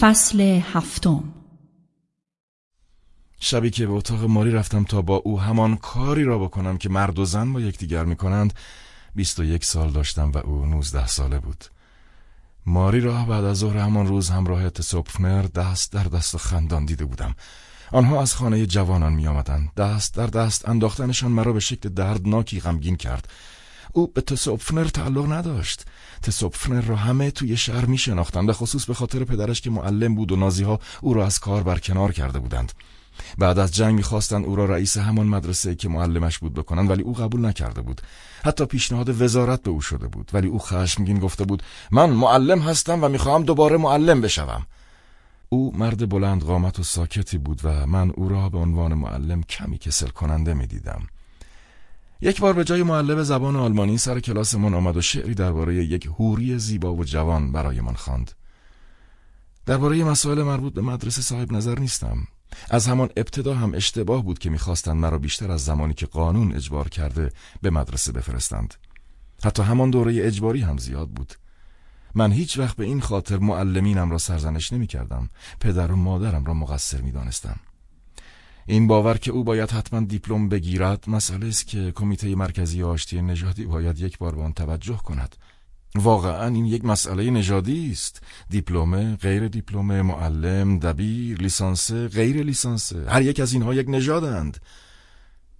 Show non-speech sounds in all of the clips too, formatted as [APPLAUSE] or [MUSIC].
فصل هفتم. شبی که به اتاق ماری رفتم تا با او همان کاری را بکنم که مرد و زن با یکدیگر می‌کنند بیست و یک سال داشتم و او نوزده ساله بود. ماری را بعد از ظهر همان روز همراه تسوپفنر دست در دست خندان دیده بودم. آنها از خانه جوانان می آمدن. دست در دست انداختنشان مرا به شکل دردناکی غمگین کرد. او به تسوپفنر تعلق نداشت. تسوپفنر را همه توی شهر می شناختند خصوص به خاطر پدرش که معلم بود و نازی ها او را از کار برکنار کرده بودند. بعد از جنگ می‌خواستند او را رئیس همان مدرسه که معلمش بود بکنند ولی او قبول نکرده بود. حتی پیشنهاد وزارت به او شده بود. ولی او خشمگین گفته بود من معلم هستم و می‌خواهم دوباره معلم بشوم. او مرد بلند قامت و ساکتی بود و من او را به عنوان معلم کمی کسل کننده می‌دیدم. یک بار به جای معلم زبان آلمانی سر کلاسمان آمد و شعری درباره یک هوری زیبا و جوان برایمان خواند. درباره مسائل مربوط به مدرسه صاحب نظر نیستم. از همان ابتدا هم اشتباه بود که می‌خواستند مرا بیشتر از زمانی که قانون اجبار کرده به مدرسه بفرستند. حتی همان دوره اجباری هم زیاد بود. من هیچ وقت به این خاطر معلمینم را سرزنش نمی کردم. پدر و مادرم را مقصر می دانستم. این باور که او باید حتما دیپلم بگیرد مسئله است که کمیته مرکزی آشتی نژادی باید یک بار به آن توجه کند. واقعا این یک مسئله نژادی است. دیپلم غیر دیپلم معلم دبیر لیسانس غیر لیسانس هر یک از اینها یک نژادند.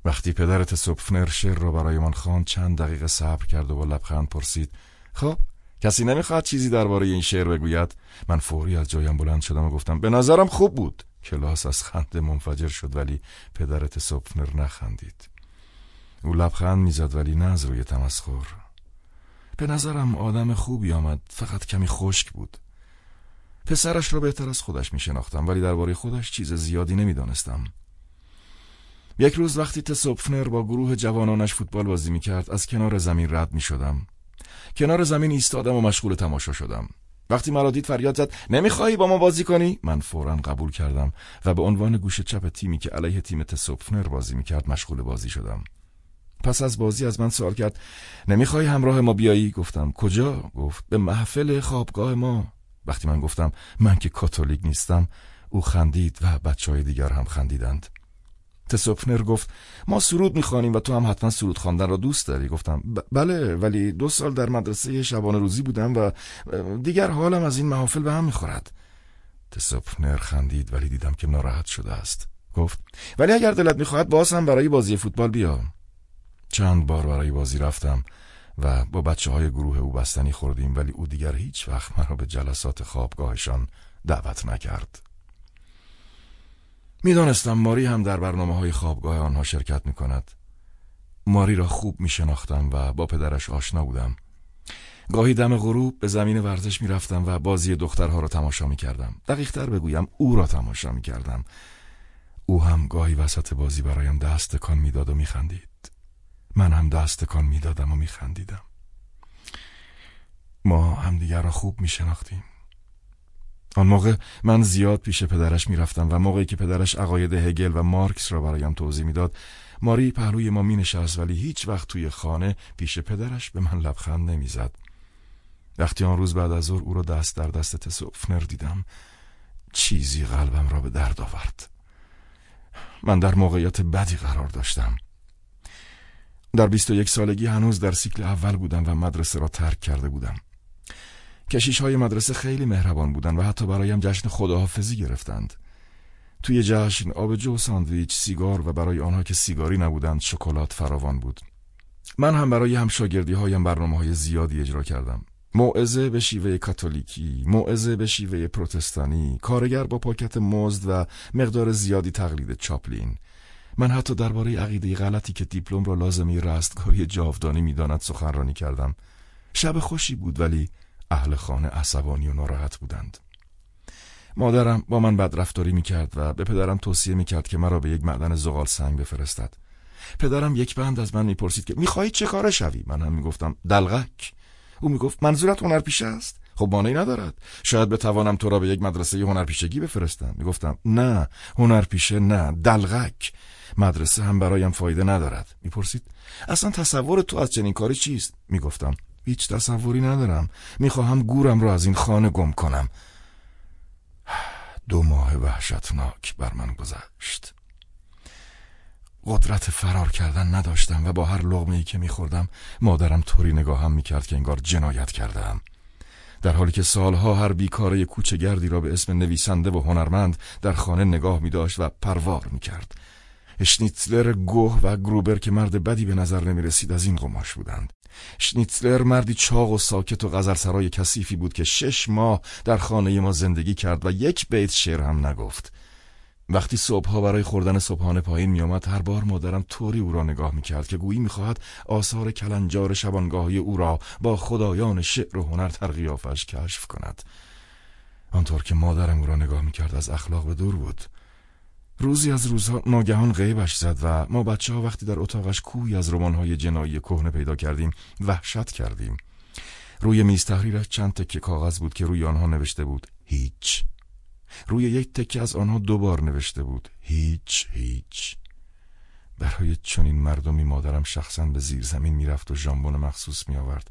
وقتی پدرت سوپفنر شعر را برایمان خواند چند دقیقه صبر کرد و با لبخند پرسید خب کسی نمی‌خواد چیزی درباره این شعر بگوید؟ من فوری از جایم بلند شدم و گفتم به نظرم خوب بود. کلاس از خنده منفجر شد ولی پدرت سوپفنر نخندید او لبخند می‌زد ولی نه از روی تمسخر به نظرم آدم خوبی آمد فقط کمی خشک بود پسرش را بهتر از خودش می شناختم ولی درباره خودش چیز زیادی نمی‌دانستم. یک روز وقتی تسوپفنر با گروه جوانانش فوتبال بازی می کرد از کنار زمین رد می شدم. کنار زمین ایستادم و مشغول تماشا شدم. وقتی مرا دید فریاد زد نمیخوایی با ما بازی کنی؟ من فورا قبول کردم و به عنوان گوش چپ تیمی که علیه تیم تسوپفنر بازی می‌کرد مشغول بازی شدم. پس از بازی از من سوال کرد نمی‌خوای همراه ما بیایی؟ گفتم کجا؟ گفت به محفل خوابگاه ما. وقتی من گفتم من که کاتولیک نیستم او خندید و بچه های دیگر هم خندیدند. تسوپنر گفت ما سرود می‌خوانیم و تو هم حتما سرود خواندن را دوست داری. گفتم بله ولی دو سال در مدرسه شبانه روزی بودم و دیگر حالم از این محافل به هم می‌خورد. تسوپنر خندید ولی دیدم که ناراحت شده است. گفت ولی اگر دلت می‌خواهد باز هم برای بازی فوتبال بیا. چند بار برای بازی رفتم و با بچه های گروه او بستنی خوردیم ولی او دیگر هیچ وقت مرا به جلسات خوابگاهشان دعوت نکرد. می‌دانستم ماری هم در برنامه های خوابگاه آنها شرکت می کند. ماری را خوب می شناختم و با پدرش آشنا بودم. گاهی دم غروب به زمین ورزش می رفتم و بازی دخترها را تماشا می کردم. دقیق تر بگویم او را تماشا می کردم. او هم گاهی وسط بازی برایم دست تکان می‌داد و میخندید. من هم دست تکان می‌دادم و میخندیدم. ما همدیگر را خوب می شناختیم. آن موقع من زیاد پیش پدرش می‌رفتم و موقعی که پدرش عقاید هگل و مارکس را برایم توضیح می‌داد ماری پهلوی ما می نشست ولی هیچ وقت توی خانه پیش پدرش به من لبخند نمی‌زد. وقتی آن روز بعد از ظهر او را دست در دست تسوفنر دیدم چیزی قلبم را به درد آورد. من در موقعیت بدی قرار داشتم. در بیست و یک سالگی هنوز در سیکل اول بودم و مدرسه را ترک کرده بودم. کشیش های مدرسه خیلی مهربان بودند و حتی برایم جشن خداحافظی گرفتند. توی جشن آبجو ساندویچ سیگار و برای آنها که سیگاری نبودند شکلات فراوان بود. من هم برای همشاگردی هایم برنامه های زیادی اجرا کردم. موعظه به شیوه کاتولیکی، موعظه به شیوه پروتستانی، کارگر با پاکت مزد و مقدار زیادی تقلید چاپلین. من حتی درباره عقیده غلطی که دیپلم را لازمی رستگاری جاودانی می‌داند سخنرانی کردم. شب خوشی بود ولی اهل خانه عصبانی و ناراحت بودند. مادرم با من بدرفتاری می‌کرد و به پدرم توصیه می‌کرد که مرا به یک معدن زغال سنگ بفرستد. پدرم یک بند از من می‌پرسید که می‌خواهی چه کاره شوی؟ من هم می‌گفتم دلغک. او می‌گفت منظورت هنرپیشه است؟ خب مانعی ندارد. شاید بتوانم تو را به یک مدرسه هنرپیشگی بفرستم. می‌گفتم نه هنرپیشه نه دلغک. مدرسه هم برایم فایده ندارد. می‌پرسید اصلا تصور تو از چنین کاری چیست؟ می‌گفتم هیچ تصوری ندارم. می‌خواهم گورم را از این خانه گم کنم. دو ماه وحشتناک بر من گذشت. قدرت فرار کردن نداشتم و با هر لغمه ای که میخوردم مادرم طوری نگاهم می‌کرد که انگار جنایت کردم در حالی که سالها هر بیکاره کوچه گردی را به اسم نویسنده و هنرمند در خانه نگاه می داشت و پروار می کرد. شنیتلر گوه و گروبر که مرد بدی به نظر نمی رسید از این قماش بودند. شنیتلر مردی چاق و ساکت و غزرسرای کثیفی بود که شش ماه در خانه ما زندگی کرد و یک بیت شعر هم نگفت. وقتی صبحها برای خوردن صبحانه پایین میآمد هر بار مادرم طوری او را نگاه می‌کرد که گویی می‌خواهد آثار کلنجار شبانگاهی او را با خدایان شعر و هنر ترقیافش کشف کند آنطور که مادرم او را نگاه می‌کرد از اخلاق به دور بود روزی از روزها ناگهان غیبش زد و ما بچه ها وقتی در اتاقش کوی از رمانهای جنایی کهنه پیدا کردیم وحشت کردیم. روی میز تحریرش چند تکه کاغذ بود که روی آنها نوشته بود هیچ. روی یک تکه از آنها دوبار نوشته بود هیچ هیچ. برای چنین مردمی مادرم شخصا به زیر زمین می‌رفت و ژامبون مخصوص می آورد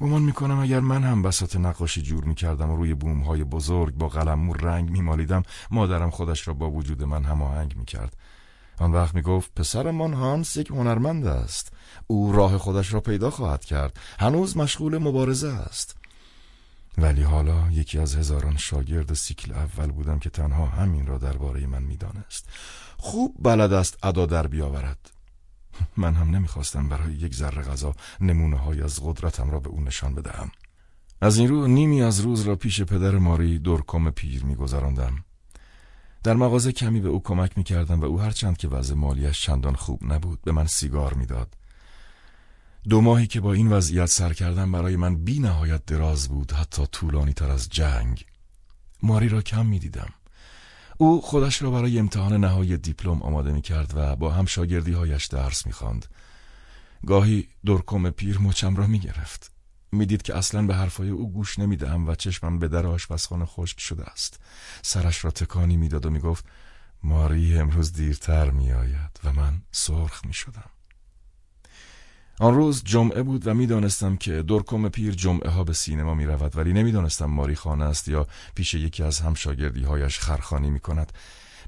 گمان می‌کنم اگر من هم بسات نقاشی جور می‌کردم و روی های بزرگ با قلم رنگ میمالیدم مادرم خودش را با وجود من هماهنگ می‌کرد. آن وقت می‌گفت پسرمان هانس یک هنرمند است. او راه خودش را پیدا خواهد کرد. هنوز مشغول مبارزه است. ولی حالا یکی از هزاران شاگرد سیکل اول بودم که تنها همین را درباره من می‌دانست. خوب بلد است ادا در بیاورد. من هم نمی‌خواستم برای یک ذره غذا نمونه های از قدرتم را به او نشان بدهم. از این رو نیمی از روز را پیش پدر ماری دورکم پیر میگذراندم. در مغازه کمی به او کمک می‌کردم و او هرچند که وضع مالیش چندان خوب نبود به من سیگار می‌داد. دو ماهی که با این وضعیت سر کردم برای من بی نهایت دراز بود حتی طولانی تر از جنگ. ماری را کم می دیدم او خودش را برای امتحان نهایی دیپلم آماده می کرد و با هم شاگردی هایش درس می خواند. گاهی دورکم پیر مچم را می گرفت می‌دید که اصلا به حرفای او گوش نمی‌دهم و چشمم به در آشپزخانه خشک شده است. سرش را تکانی می‌داد و می‌گفت ماری امروز دیرتر میآید و من سرخ می شدم آن روز جمعه بود و می‌دانستم که دورکم پیر جمعه ها به سینما می رود ولی نمی‌دانستم ماری خانه است یا پیش یکی از همشاگردی هایش خرخانی می کند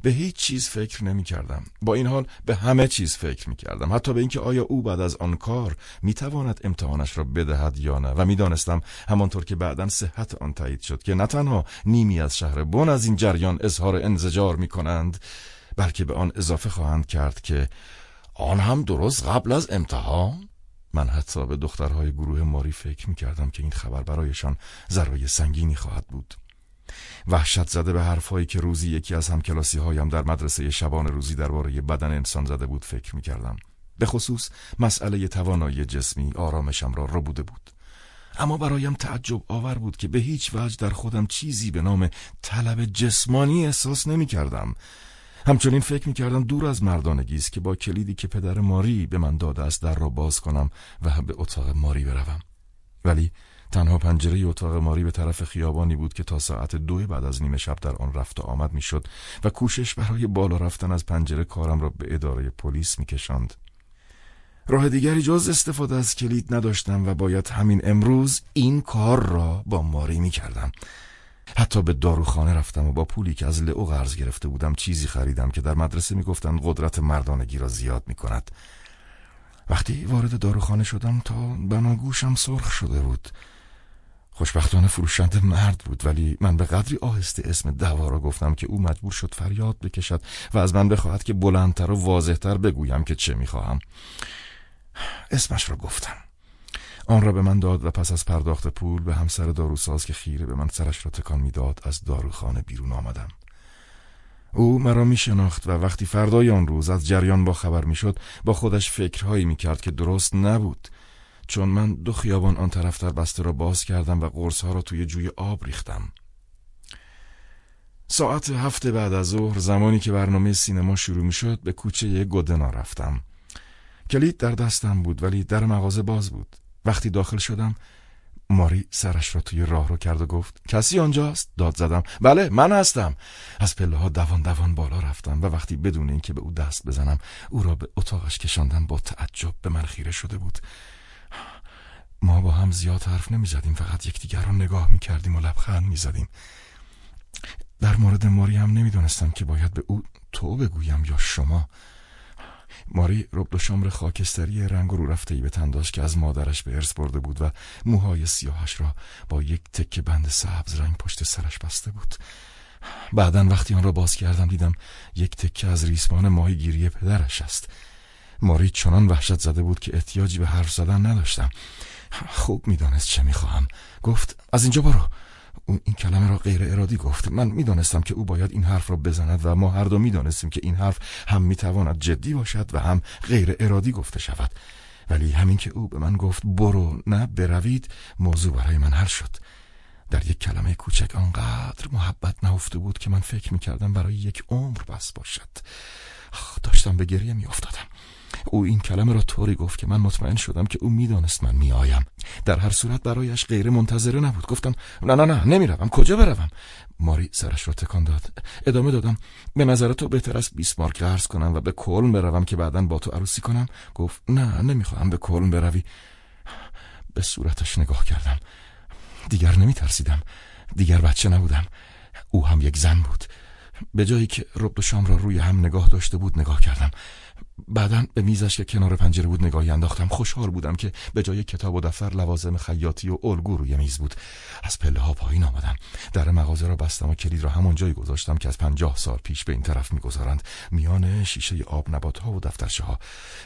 به هیچ چیز فکر نمی کردم با این حال به همه چیز فکر می کردم حتی به اینکه آیا او بعد از آن کار می تواند امتحانش را بدهد یا نه. و می‌دانستم همانطور که بعدا صحت آن تایید شد که نه تنها نیمی از شهر بن از این جریان اظهار انزجار می کنند بلکه به آن اضافه خواهند کرد که آن هم درست قبل از امتحان؟ من حتی به دخترهای گروه ماری فکر می کردم که این خبر برایشان ضربه سنگینی خواهد بود. وحشت زده به حرفهایی که روزی یکی از همکلاسی هایم در مدرسه شبان روزی درباره بدن انسان زده بود فکر می کردم به خصوص مسئله توانایی جسمی آرامشم را ربوده بود. اما برایم تعجب آور بود که به هیچ وجه در خودم چیزی به نام طلب جسمانی احساس نمی کردم همچنین فکر می کردم دور از مردانگی است که با کلیدی که پدر ماری به من داده است در را باز کنم و به اتاق ماری بروم ولی تنها پنجره اتاق ماری به طرف خیابانی بود که تا ساعت دو بعد از نیمه شب در آن رفت و آمد می‌شد و کوشش برای بالا رفتن از پنجره کارم را به اداره پلیس میکشاند. راه دیگری جز استفاده از کلید نداشتم و باید همین امروز این کار را با ماری می‌کردم. حتی به داروخانه رفتم و با پولی که از لئو قرض گرفته بودم چیزی خریدم که در مدرسه می‌گفتند قدرت مردانگی را زیاد می‌کند. وقتی وارد داروخانه شدم تا بناگوشم سرخ شده بود. خوشبختانه فروشنده مرد بود ولی من به قدری آهسته اسم دوا را گفتم که او مجبور شد فریاد بکشد و از من بخواهد که بلندتر و واضحتر بگویم که چه می‌خواهم. اسمش را گفتم. آن را به من داد و پس از پرداخت پول به همسر داروساز که خیره به من سرش را تکان می‌داد از داروخانه بیرون آمدم. او مرا می شناخت و وقتی فردای آن روز از جریان با خبر می شد با خودش فکرهایی می کرد که درست نبود. چون من دو خیابان آن طرفتر بسته را باز کردم و قرص ها را توی جوی آب ریختم. ساعت هفته بعد از ظهر زمانی که برنامه سینما شروع می شد به کوچه گودنا رفتم. کلید در دستم بود ولی در مغازه باز بود. وقتی داخل شدم ماری سرش را توی راه رو کرد و گفت کسی آنجاست؟ داد زدم. بله من هستم. از پله ها دوان دوان بالا رفتم و وقتی بدون اینکه به او دست بزنم او را به اتاقش کشاندم با تعجب به من خیره شده بود. ما با هم زیاد حرف نمی زدیم فقط یکدیگر را نگاه می کردیم و لبخند می زدیم در مورد ماری هم نمی‌دانستم که باید به او تو بگویم یا شما. ماری رب و شامر خاکستری رنگ رو رفته ای به تنداش که از مادرش به ارث برده بود و موهای سیاهش را با یک تکه بند سبز رنگ پشت سرش بسته بود. بعدا وقتی آن را باز کردم دیدم یک تکه از ریسمان ماهیگیری پدرش است. ماری چنان وحشت زده بود که احتیاجی به حرف زدن نداشتم. خوب می‌دانست چه می‌خواهم. گفت از اینجا برو. او این کلمه را غیر ارادی گفت. من می‌دانستم که او باید این حرف را بزند و ما هر دو می‌دانستیم که این حرف هم می‌تواند جدی باشد و هم غیر ارادی گفته شود. ولی همین که او به من گفت برو نه بروید موضوع برای من حل شد. در یک کلمه کوچک آنقدر محبت نهفته بود که من فکر می‌کردم برای یک عمر بس باشد. داشتم به گریه میافتادم. او این کلمه را طوری گفت که من مطمئن شدم که او می‌دانست من میآیم. در هر صورت برایش غیر منتظره نبود. گفتم نه نه نه نمی‌روم. کجا بروم؟ ماری سرش را تکان داد. ادامه دادم به نظر تو بهتر است 20 مارک قرض کنم و به کلن بروم که بعدا با تو عروسی کنم؟ گفت نه نمی‌خواهم به کلن بروی. به صورتش نگاه کردم. دیگر نمی ترسیدم دیگر بچه نبودم. او هم یک زن بود. به جایی که رب و شام را روی هم نگاه داشته بود نگاه کردم. بعدا به میزش که کنار پنجره بود نگاهی انداختم. خوشحال بودم که به جای کتاب و دفتر لوازم خیاطی و الگو روی میز بود. از پله ها پایین آمدم. در مغازه را بستم و کلید را همون جایی گذاشتم که از پنجاه سال پیش به این طرف می‌گذارند. میان شیشه آب نبات ها و دفترچه ها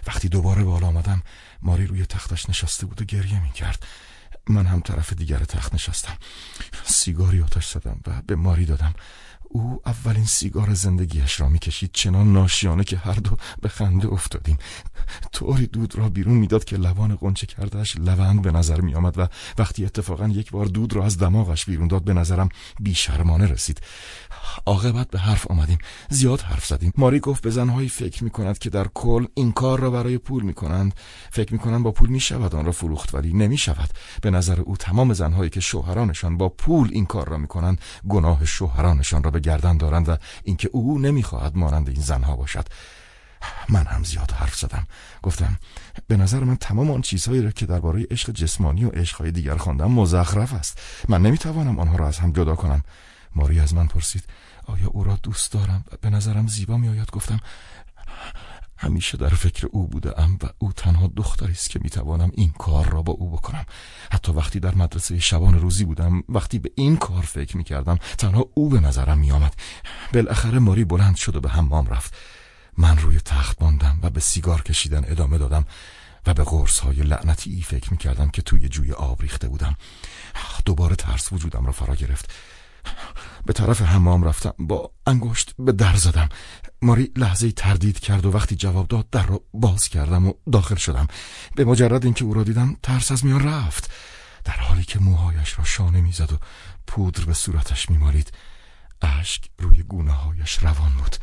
وقتی دوباره بالا آمدم ماری روی تختش نشسته بود و گریه می‌کرد. من هم طرف دیگر تخت نشستم. سیگاری آتش زدم و به ماری دادم. او اولین سیگار زندگیش را می‌کشید چنان ناشیانه که هر دو به خنده افتادیم. طوری دود را بیرون می‌داد که لبان قنچه کردهش لوند به نظر میآمد و وقتی اتفاقا یک بار دود را از دماغش بیرون داد به نظرم بیشرمانه رسید. عاقبت به حرف آمدیم زیاد حرف زدیم. ماری گفت به زنهایی فکر می کند که در کل این کار را برای پول می کنند فکر می کنند با پول می شود آن را فروخت ولی نمی شود به نظر او تمام زنهایی که شوهرانشان با پول این کار را می کنند گناه شوهرانشان را به گردن دارند و اینکه او نمی‌خواهد مانند این زنها باشد. من هم زیاد حرف زدم. گفتم به نظر من تمام آن چیزهایی را که درباره عشق جسمانی و عشقهای دیگر خواندم مزخرف است. من نمی‌توانم آنها را از هم جدا کنم. ماری از من پرسید آیا او را دوست دارم؟ به نظرم زیبا میآید. گفتم همیشه در فکر او بوده ام و او تنها دختری است که می‌توانم این کار را با او بکنم. حتی وقتی در مدرسه شبان روزی بودم وقتی به این کار فکر می‌کردم تنها او به نظرم میآمد. بالاخره ماری بلند شد و به حمام رفت. من روی تخت ماندم و به سیگار کشیدن ادامه دادم و به قرص های لعنتی فکر می‌کردم که توی جوی آب ریخته بودم. دوباره ترس وجودم را فرا گرفت. به طرف حمام رفتم. با انگشت به در زدم. ماری لحظه تردید کرد و وقتی جواب داد در رو باز کردم و داخل شدم. به مجرد اینکه او را دیدم ترس از میان رفت. در حالی که موهایش را شانه می‌زد و پودر به صورتش میمالید اشک روی گونه هایش روان بود.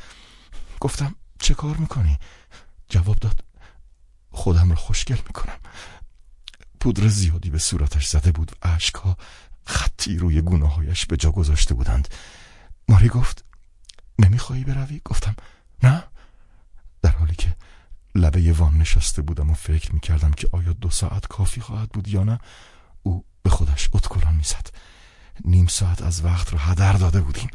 گفتم چه کار می‌کنی؟ جواب داد خودم را خوشگل می‌کنم. پودر زیادی به صورتش زده بود و اشکها خطی روی گونه هایش به جا گذاشته بودند. ماری گفت نمیخوایی بروی؟ گفتم نه. در حالی که لبه وان نشسته بودم و فکر می‌کردم که آیا دو ساعت کافی خواهد بود یا نه او به خودش اتکلان می‌زد. نیم ساعت از وقت را هدر داده بودیم.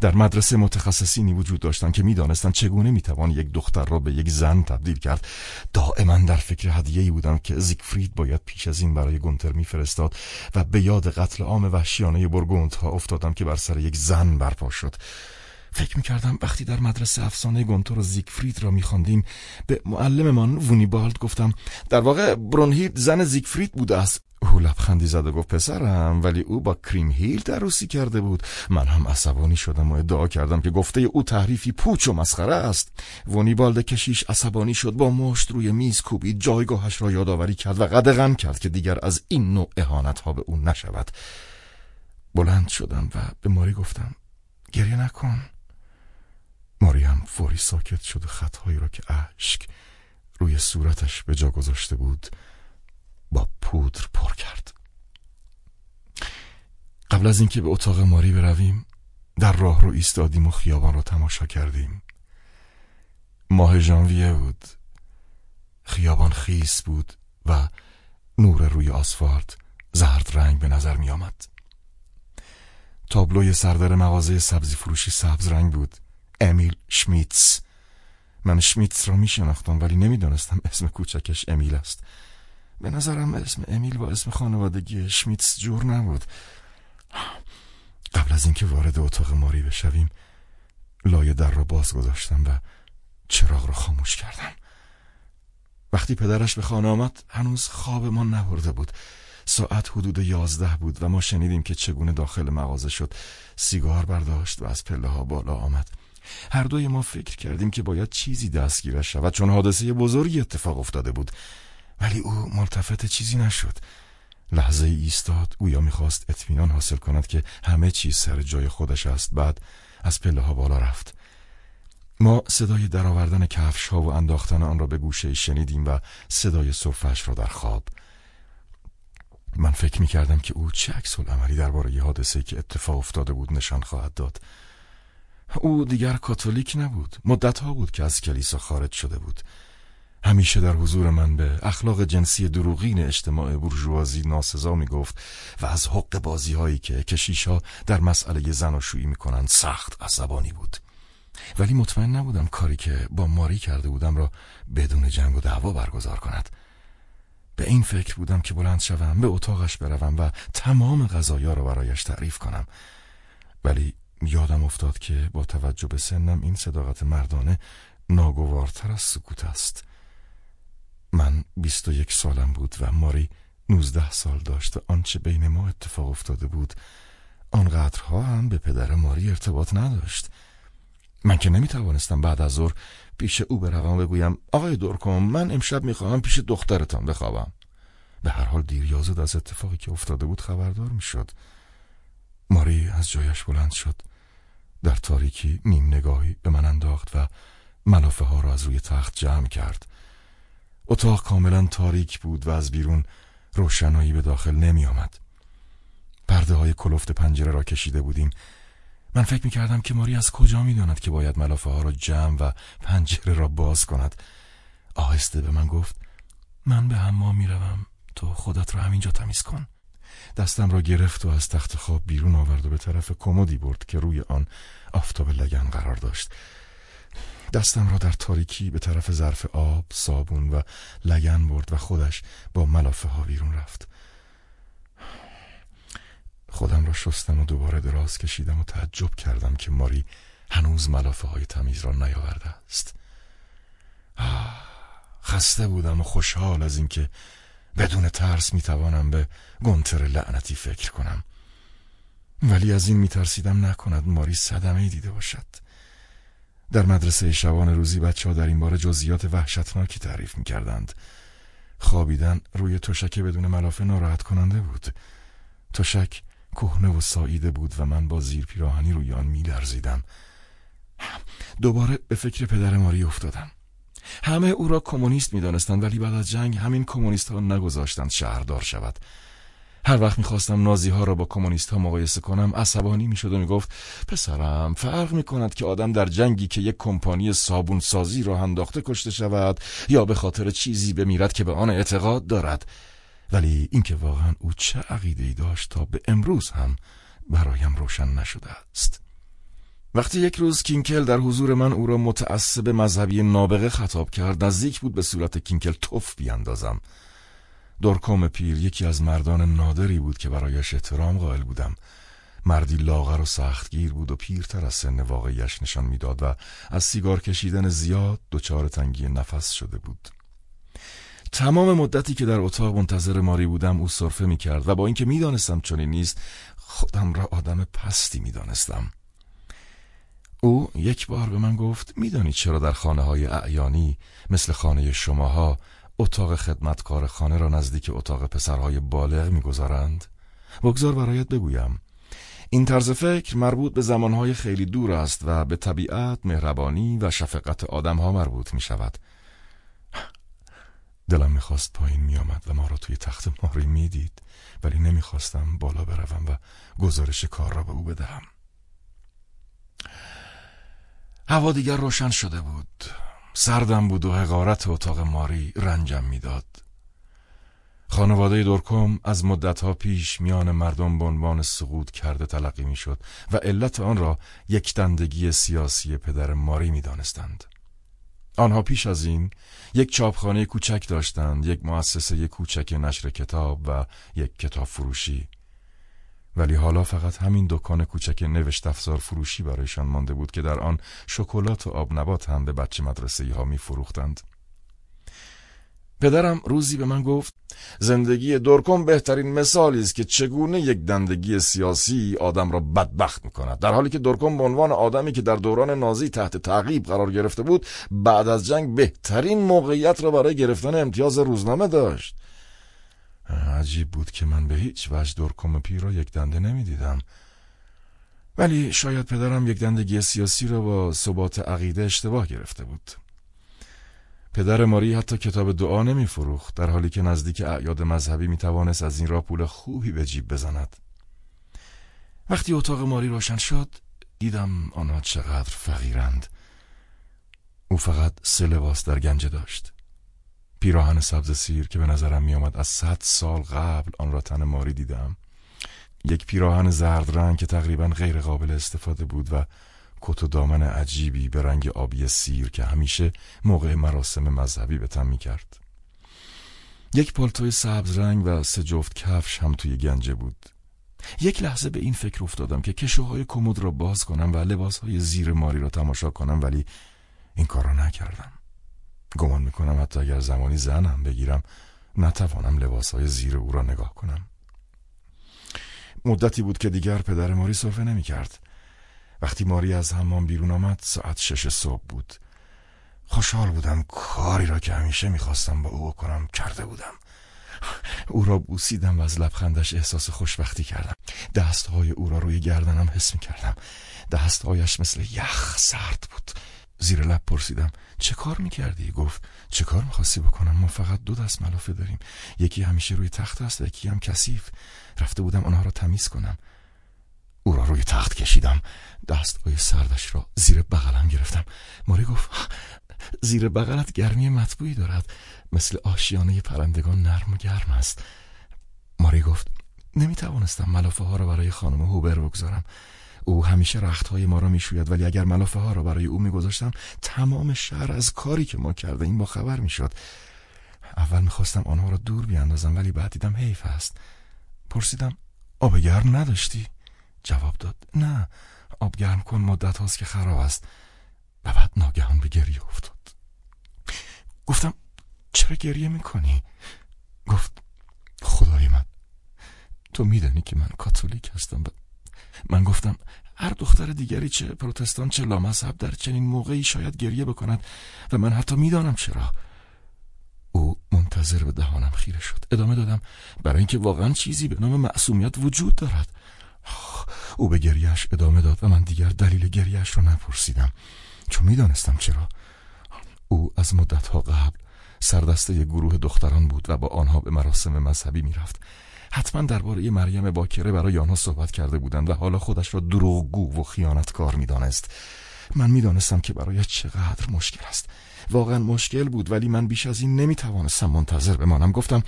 در مدرسه متخصصینی وجود داشتند که می‌دانستند چگونه می‌توان یک دختر را به یک زن تبدیل کرد. دائما در فکر هدیه‌ای بودم که زیگفرید باید پیش از این برای گونتر میفرستاد و به یاد قتل عام وحشیانه برگوند ها افتادم که بر سر یک زن برپا شد. فکر می‌کردم وقتی در مدرسه افسانه گونتر و زیگفرید را میخواندیم به معلممان وونیبالد گفتم در واقع برونهیلد زن زیگفرید بوده است. او لبخندی زد و گفت پسرم ولی او با کریم هیل عروسی کرده بود. من هم عصبانی شدم و ادعا کردم که گفته او تحریفی پوچ و مسخره است. ونیبالد کشیش عصبانی شد با مشت روی میز کوبید جایگاهش را یادآوری کرد و قدغن کرد که دیگر از این نوع اهانت ها به او نشود. بلند شدم و به ماری گفتم گریه نکن. ماری هم فوری ساکت شد و خطهایی را که اشک روی صورتش به جا گذاشته بود با پودر پر کرد. قبل از اینکه به اتاق ماری برویم در راه رو ایستادیم و خیابان رو تماشا کردیم. ماه ژانویه بود. خیابان خیس بود و نور روی آسفالت زرد رنگ به نظر می آمد تابلوی سردر مغازه سبزی فروشی سبز رنگ بود. امیل شمیتس. من شمیتس را می شناختم ولی نمی‌دانستم اسم کوچکش امیل است. به نظرم اسم امیل با اسم خانوادگی شمیتس جور نبود. قبل از اینکه وارد اتاق ماری بشویم لایه در را باز گذاشتم و چراغ را خاموش کردم. وقتی پدرش به خانه آمد هنوز ما نبرده بود. ساعت حدود یازده بود و ما شنیدیم که چگونه داخل مغازه شد. سیگار برداشت و از پله ها بالا آمد. هر دوی ما فکر کردیم که باید چیزی دستگیرش شود چون حادثه بزرگی اتفاق افتاده بود. ولی او ملتفت چیزی نشد. لحظه ای ایستاد او یا می‌خواست اطمینان حاصل کند که همه چیز سر جای خودش است. بعد از پله ها بالا رفت. ما صدای درآوردن کفش ها و انداختن آن را به گوشه شنیدیم و صدای صرفش را در خواب. من فکر می کردم که او چه عکس عملی درباره حادثه که اتفاق افتاده بود نشان خواهد داد. او دیگر کاتولیک نبود. مدت ها بود که از کلیسا خارج شده بود. همیشه در حضور من به اخلاق جنسی دروغین اجتماع برجوازی ناسزا می گفت و از حق بازی هایی که کشیش ها در مسئله زناشویی می کنند سخت عصبانی بود. ولی مطمئن نبودم کاری که با ماری کرده بودم را بدون جنگ و دعوا برگزار کند. به این فکر بودم که بلند شوم به اتاقش بروم و تمام غذایا را برایش تعریف کنم. ولی یادم افتاد که با توجه به سنم این صداقت مردانه ناگوارتر از سکوت است. من بیست و یک سالم بود و ماری نوزده سال داشت و آنچه بین ما اتفاق افتاده بود آنقدرها هم به پدر ماری ارتباط نداشت. من که نمی توانستم بعد از ظهر پیش او بروم و بگویم آقای دورکم من امشب می‌خواهم پیش دخترتان بخوابم. به هر حال دیر یا از اتفاقی که افتاده بود خبردار می‌شد. ماری از جایش بلند شد. در تاریکی نیم نگاهی به من انداخت و ملافه ها را از روی تخت جمع کرد. اتاق کاملا تاریک بود و از بیرون روشنایی به داخل نمی آمد پرده های کلفت پنجره را کشیده بودیم. من فکر می کردم که ماری از کجا می داند که باید ملافه ها را جمع و پنجره را باز کند. آهسته به من گفت من به حمام می روم تو خودت را همینجا تمیز کن. دستم را گرفت و از تخت خواب بیرون آورد و به طرف کمدی برد که روی آن آفتاب لگن قرار داشت. دستم را در تاریکی به طرف ظرف آب، صابون و لگن برد و خودش با ملافه ها بیرون رفت. خودم را شستم و دوباره دراز کشیدم و تعجب کردم که ماری هنوز ملافه های تمیز را نیاورده است. خسته بودم و خوشحال از اینکه بدون ترس می‌توانم به گنتر لعنتی فکر کنم. ولی از این میترسیدم نکند ماری صدمه دیده باشد. در مدرسه شبان روزی بچه ها در این باره جزئیات وحشتناکی تعریف می‌کردند. خوابیدن روی تشک بدون ملافه ناراحت کننده بود. تشک کهنه و ساییده بود و من با زیر پیراهنی روی آن میلرزیدم. دوباره به فکر پدر ماری افتادم. همه او را کمونیست می‌دانستند ولی بعد از جنگ همین کمونیست ها نگذاشتند شهردار شود. هر وقت می‌خواستم نازی ها را با کمونیست ها مقایسه کنم عصبانی می‌شد و می‌گفت پسرم فرق می‌کند که آدم در جنگی که یک کمپانی صابون سازی را انداخته کشته شود یا به خاطر چیزی بمیرد که به آن اعتقاد دارد. ولی اینکه واقعا او چه عقیده ای داشت تا به امروز هم برایم روشن نشده است. وقتی یک روز کینکل در حضور من او را متعصب مذهبی نابغه خطاب کرد نزدیک بود به صورت کینکل توف بیاندازم. دورکوم پیر یکی از مردان نادری بود که برایش احترام قائل بودم. مردی لاغر و سختگیر بود و پیرتر از سن واقعیش نشان می‌داد و از سیگار کشیدن زیاد دچار تنگی نفس شده بود. تمام مدتی که در اتاق منتظر ماری بودم او صرفه می کرد و با اینکه می‌دانستم چنین نیست خودم را آدم پستی می‌دانستم. او یک بار به من گفت میدانی چرا در خانه های اعیانی مثل خانه شماها اتاق خدمتکار خانه را نزدیک اتاق پسرهای بالغ می‌گذارند؟ بگذار برایت بگویم. این طرز فکر مربوط به زمانهای خیلی دور است و به طبیعت، مهربانی و شفقت آدمها مربوط می شود دلم می‌خواست پایین میآمد و ما را توی تخت ماری می‌دید ولی نمی‌خواستم بالا بروم و گزارش کار را به او بدهم. هوا دیگر روشن شده بود. سردم بود و حقارت اتاق ماری رنجم می‌داد خانواده دورکم از مدتها پیش میان مردم به عنوان سقوط کرده تلقی می‌شد و علت آن را یک دندگی سیاسی پدر ماری می دانستند. آنها پیش از این یک چاپخانه کوچک داشتند، یک مؤسسه کوچک نشر کتاب و یک کتاب فروشی. ولی حالا فقط همین دکان کوچک نوشت افزار فروشی برایشان مانده بود که در آن شکلات و آب نبات هم به بچه مدرسه ها می فروختند. پدرم روزی به من گفت زندگی دورکم بهترین مثالی است که چگونه یک دندگی سیاسی آدم را بدبخت می‌کند در حالی که دورکم به عنوان آدمی که در دوران نازی تحت تعقیب قرار گرفته بود بعد از جنگ بهترین موقعیت را برای گرفتن امتیاز روزنامه داشت عجیب بود که من به هیچ وجه دورکم پیر را یک دنده نمی‌دیدم. ولی شاید پدرم یک دندگی سیاسی را با ثبات عقیده اشتباه گرفته بود. پدر ماری حتی کتاب دعا نمی فروخت در حالی که نزدیک اعیاد مذهبی می توانست از این را پول خوبی به جیب بزند. وقتی اتاق ماری روشن شد دیدم آنها چقدر فقیرند. او فقط سه لباس در گنجه داشت. پیراهن سبز سیر که به نظرم می آمد از صد سال قبل آن را تن ماری دیدم یک پیراهن زرد رنگ که تقریبا غیر قابل استفاده بود و کت و دامن عجیبی به رنگ آبی سیر که همیشه موقع مراسم مذهبی به تن می کرد. یک پالتوی سبز رنگ و سه جفت کفش هم توی گنجه بود. یک لحظه به این فکر افتادم که کشوهای کمد را باز کنم و لباسهای زیر ماری را تماشا کنم ولی این کار را نکردم. گمان می‌کنم حتی اگر زمانی زنم بگیرم نتوانم لباسهای زیر او را نگاه کنم. مدتی بود که دیگر پدر ماری صرفه نمی کرد. وقتی ماری از حمام بیرون آمد ساعت شش صبح بود. خوشحال بودم کاری را که همیشه می‌خواستم با او کنم کرده بودم. او را بوسیدم و از لبخندش احساس خوشبختی کردم. دستهای او را روی گردنم حس می‌کردم. دستهایش مثل یخ سرد بود. زیر لب پرسیدم. چه کار می‌کردی؟ گفت چه کار می‌خواستی بکنم؟ ما فقط دو دست ملافه داریم. یکی همیشه روی تخت است و یکی هم کثیف. رفته بودم آنها را تمیز کنم. او را روی تخت کشیدم. دستهای سردش را زیر بغلم گرفتم. ماری گفت زیر بغلت گرمی مطبوعی دارد. مثل آشیانه پرندگان نرم و گرم است. ماری گفت نمی توانستم ملافه ها را برای خانم هوبر بگذارم. او همیشه رخت های ما را می‌شوید ولی اگر ملافه ها را برای او میگذاشتم تمام شهر از کاری که ما کرده این با خبر می‌شد. اول می‌خواستم آنها را دور بیاندازم ولی بعد دیدم حیف است پرسیدم آب گرم نداشتی؟ جواب داد نه آب گرم کن مدت هاست که خراب است. و بعد ناگهان به گریه افتاد. گفتم چرا گریه می‌کنی؟ گفت خدای من تو میدانی که من کاتولیک هستم من گفتم هر دختر دیگری چه پروتستان چه لامذهب در چنین موقعی شاید گریه بکند و من حتی می‌دانم چرا. او منتظر به دهانم خیره شد. ادامه دادم برای اینکه واقعا چیزی به نام معصومیت وجود دارد. او به گریهش ادامه داد و من دیگر دلیل گریهش را نپرسیدم. چون می‌دانستم چرا. او از مدتها قبل سردسته گروه دختران بود و با آنها به مراسم مذهبی می‌رفت. حتما درباره مریم باکره برای آنها صحبت کرده بودند و حالا خودش را دروغگو و خیانتکار می‌دانست. من می‌دانستم که برای چقدر مشکل است. واقعا مشکل بود ولی من بیش از این نمی‌توانستم منتظر بمانم. گفتم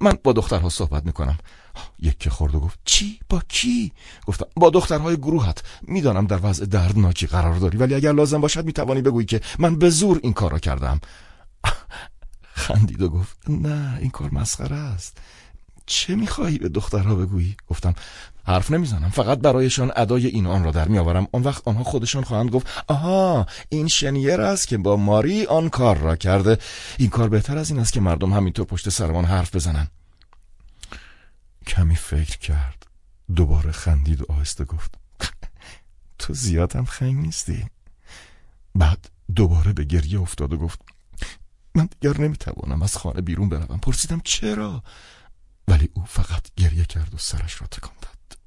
من با دخترها صحبت می‌کنم. که خورد و گفت چی؟ با کی؟ گفتم با دخترهای گروهت. می‌دانم در وضع دردناکی قرار داری ولی اگر لازم باشد می‌توانی بگویی که من به زور این کار را کردم. [LAUGHS] خندید و گفت نه این کار مسخره است. چه می‌خواهی به دخترها بگویی؟ گفتم حرف نمی‌زنم فقط برایشان ادای این آن را در میآورم. آن وقت آنها خودشان خواهند گفت آها این شنیر است که با ماری آن کار را کرده. این کار بهتر از این است که مردم همینطور پشت سرمان حرف بزنن. کمی فکر کرد. دوباره خندید و آهسته گفت [LAUGHS] تو زیادم خنگ نیستی. بعد دوباره به گریه افتاد و گفت من دیگر نمی‌توانم از خانه بیرون بروم. پرسیدم چرا؟ ولی او فقط گریه کرد و سرش را تکان داد.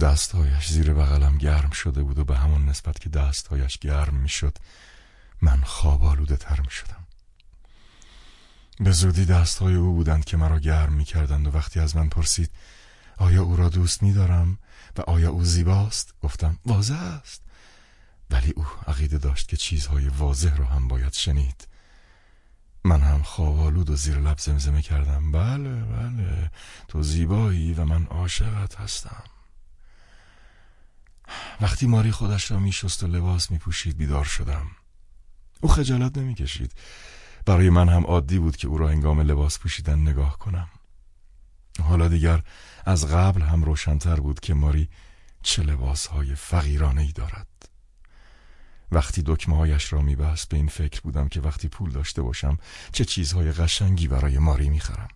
دستهایش زیر بغلم گرم شده بود و به همون نسبت که دستهایش گرم می‌شد من خواب آلوده تر می شدم به زودی دستهای او بودند که مرا گرم می کردند و وقتی از من پرسید آیا او را دوست می دارم و آیا او زیباست؟ گفتم واضح است. ولی او عقیده داشت که چیزهای واضح را هم باید شنید. من هم خوابالود و زیر لب زمزمه کردم. بله بله. تو زیبایی و من عاشقت هستم. وقتی ماری خودش را میشست و لباس میپوشید بیدار شدم. او خجالت نمی‌کشید. برای من هم عادی بود که او را هنگام لباس پوشیدن نگاه کنم. حالا دیگر از قبل هم روشنتر بود که ماری چه لباسهای فقیرانه ای دارد. وقتی دکمه هایش را میبست به این فکر بودم که وقتی پول داشته باشم چه چیزهای قشنگی برای ماری می‌خرم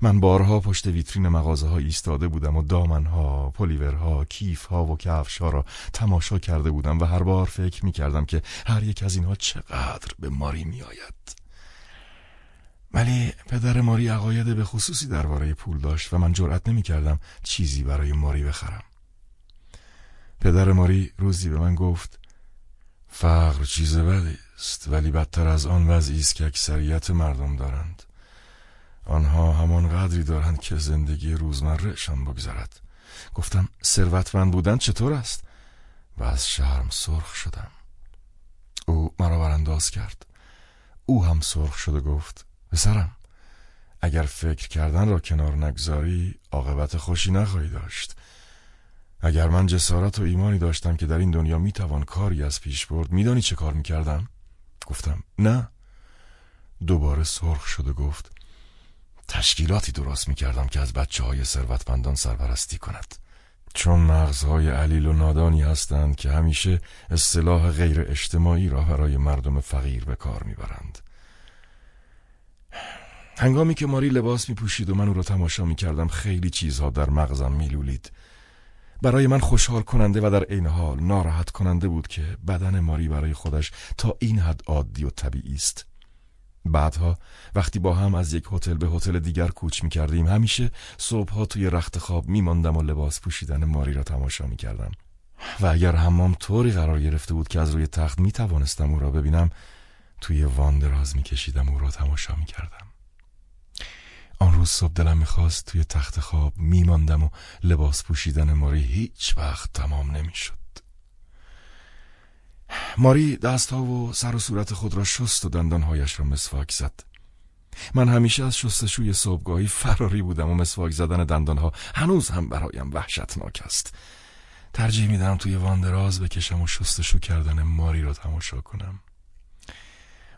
من بارها پشت ویترین مغازه ها ایستاده بودم و دامنها، پلیورها، کیفها و کفشها را تماشا کرده بودم و هر بار فکر می کردم که هر یک از اینها چقدر به ماری می آید. ولی پدر ماری عقاید به خصوصی درباره پول داشت و من جرأت نمی کردم چیزی برای ماری بخرم. پدر ماری روزی به من گفت فقر چیز بدی است ولی بدتر از آن وضعی است که اکثریت مردم دارند. آنها همان قدری دارند که زندگی روزمرهشان بگذرد. گفتم ثروتمند بودن چطور است؟ و از شرم سرخ شدم. او مرا برانداز کرد. او هم سرخ شده گفت پسرم اگر فکر کردن را کنار نگذاری عاقبت خوشی نخواهی داشت. اگر من جسارت و ایمانی داشتم که در این دنیا می‌توان کاری از پیش برد میدانی چه کار می‌کردم؟ گفتم نه دوباره سرخ شده گفت تشکیلاتی درست می کردم که از بچه های ثروتمندان سرپرستی کند چون مغزهای علیل و نادانی هستند که همیشه اصطلاح غیر اجتماعی را برای مردم فقیر به کار می‌برند. هنگامی که ماری لباس می پوشید و من او را تماشا می کردم خیلی چیزها در مغزم می لولید. برای من خوشحال کننده و در عین حال ناراحت کننده بود که بدن ماری برای خودش تا این حد عادی و طبیعی است. بعدها وقتی با هم از یک هتل به هتل دیگر کوچ می کردیم همیشه صبحها توی رخت خواب می ماندم و لباس پوشیدن ماری را تماشا می کردم و اگر حمام طوری قرار گرفته بود که از روی تخت می توانستم او را ببینم توی وان دراز می کشیدم او را تماشا می کردم آن روز صبح دلم می‌خواست توی تخت خواب میماندم و لباس پوشیدن ماری هیچ وقت تمام نمی‌شد. ماری دستها و سر و صورت خود را شست و دندانهایش را مسواک زد. من همیشه از شستشوی صبحگاهی فراری بودم و مسواک زدن دندانها هنوز هم برایم وحشتناک است. ترجیح میدم توی واندراز بکشم و شستشو کردن ماری را تماشا کنم.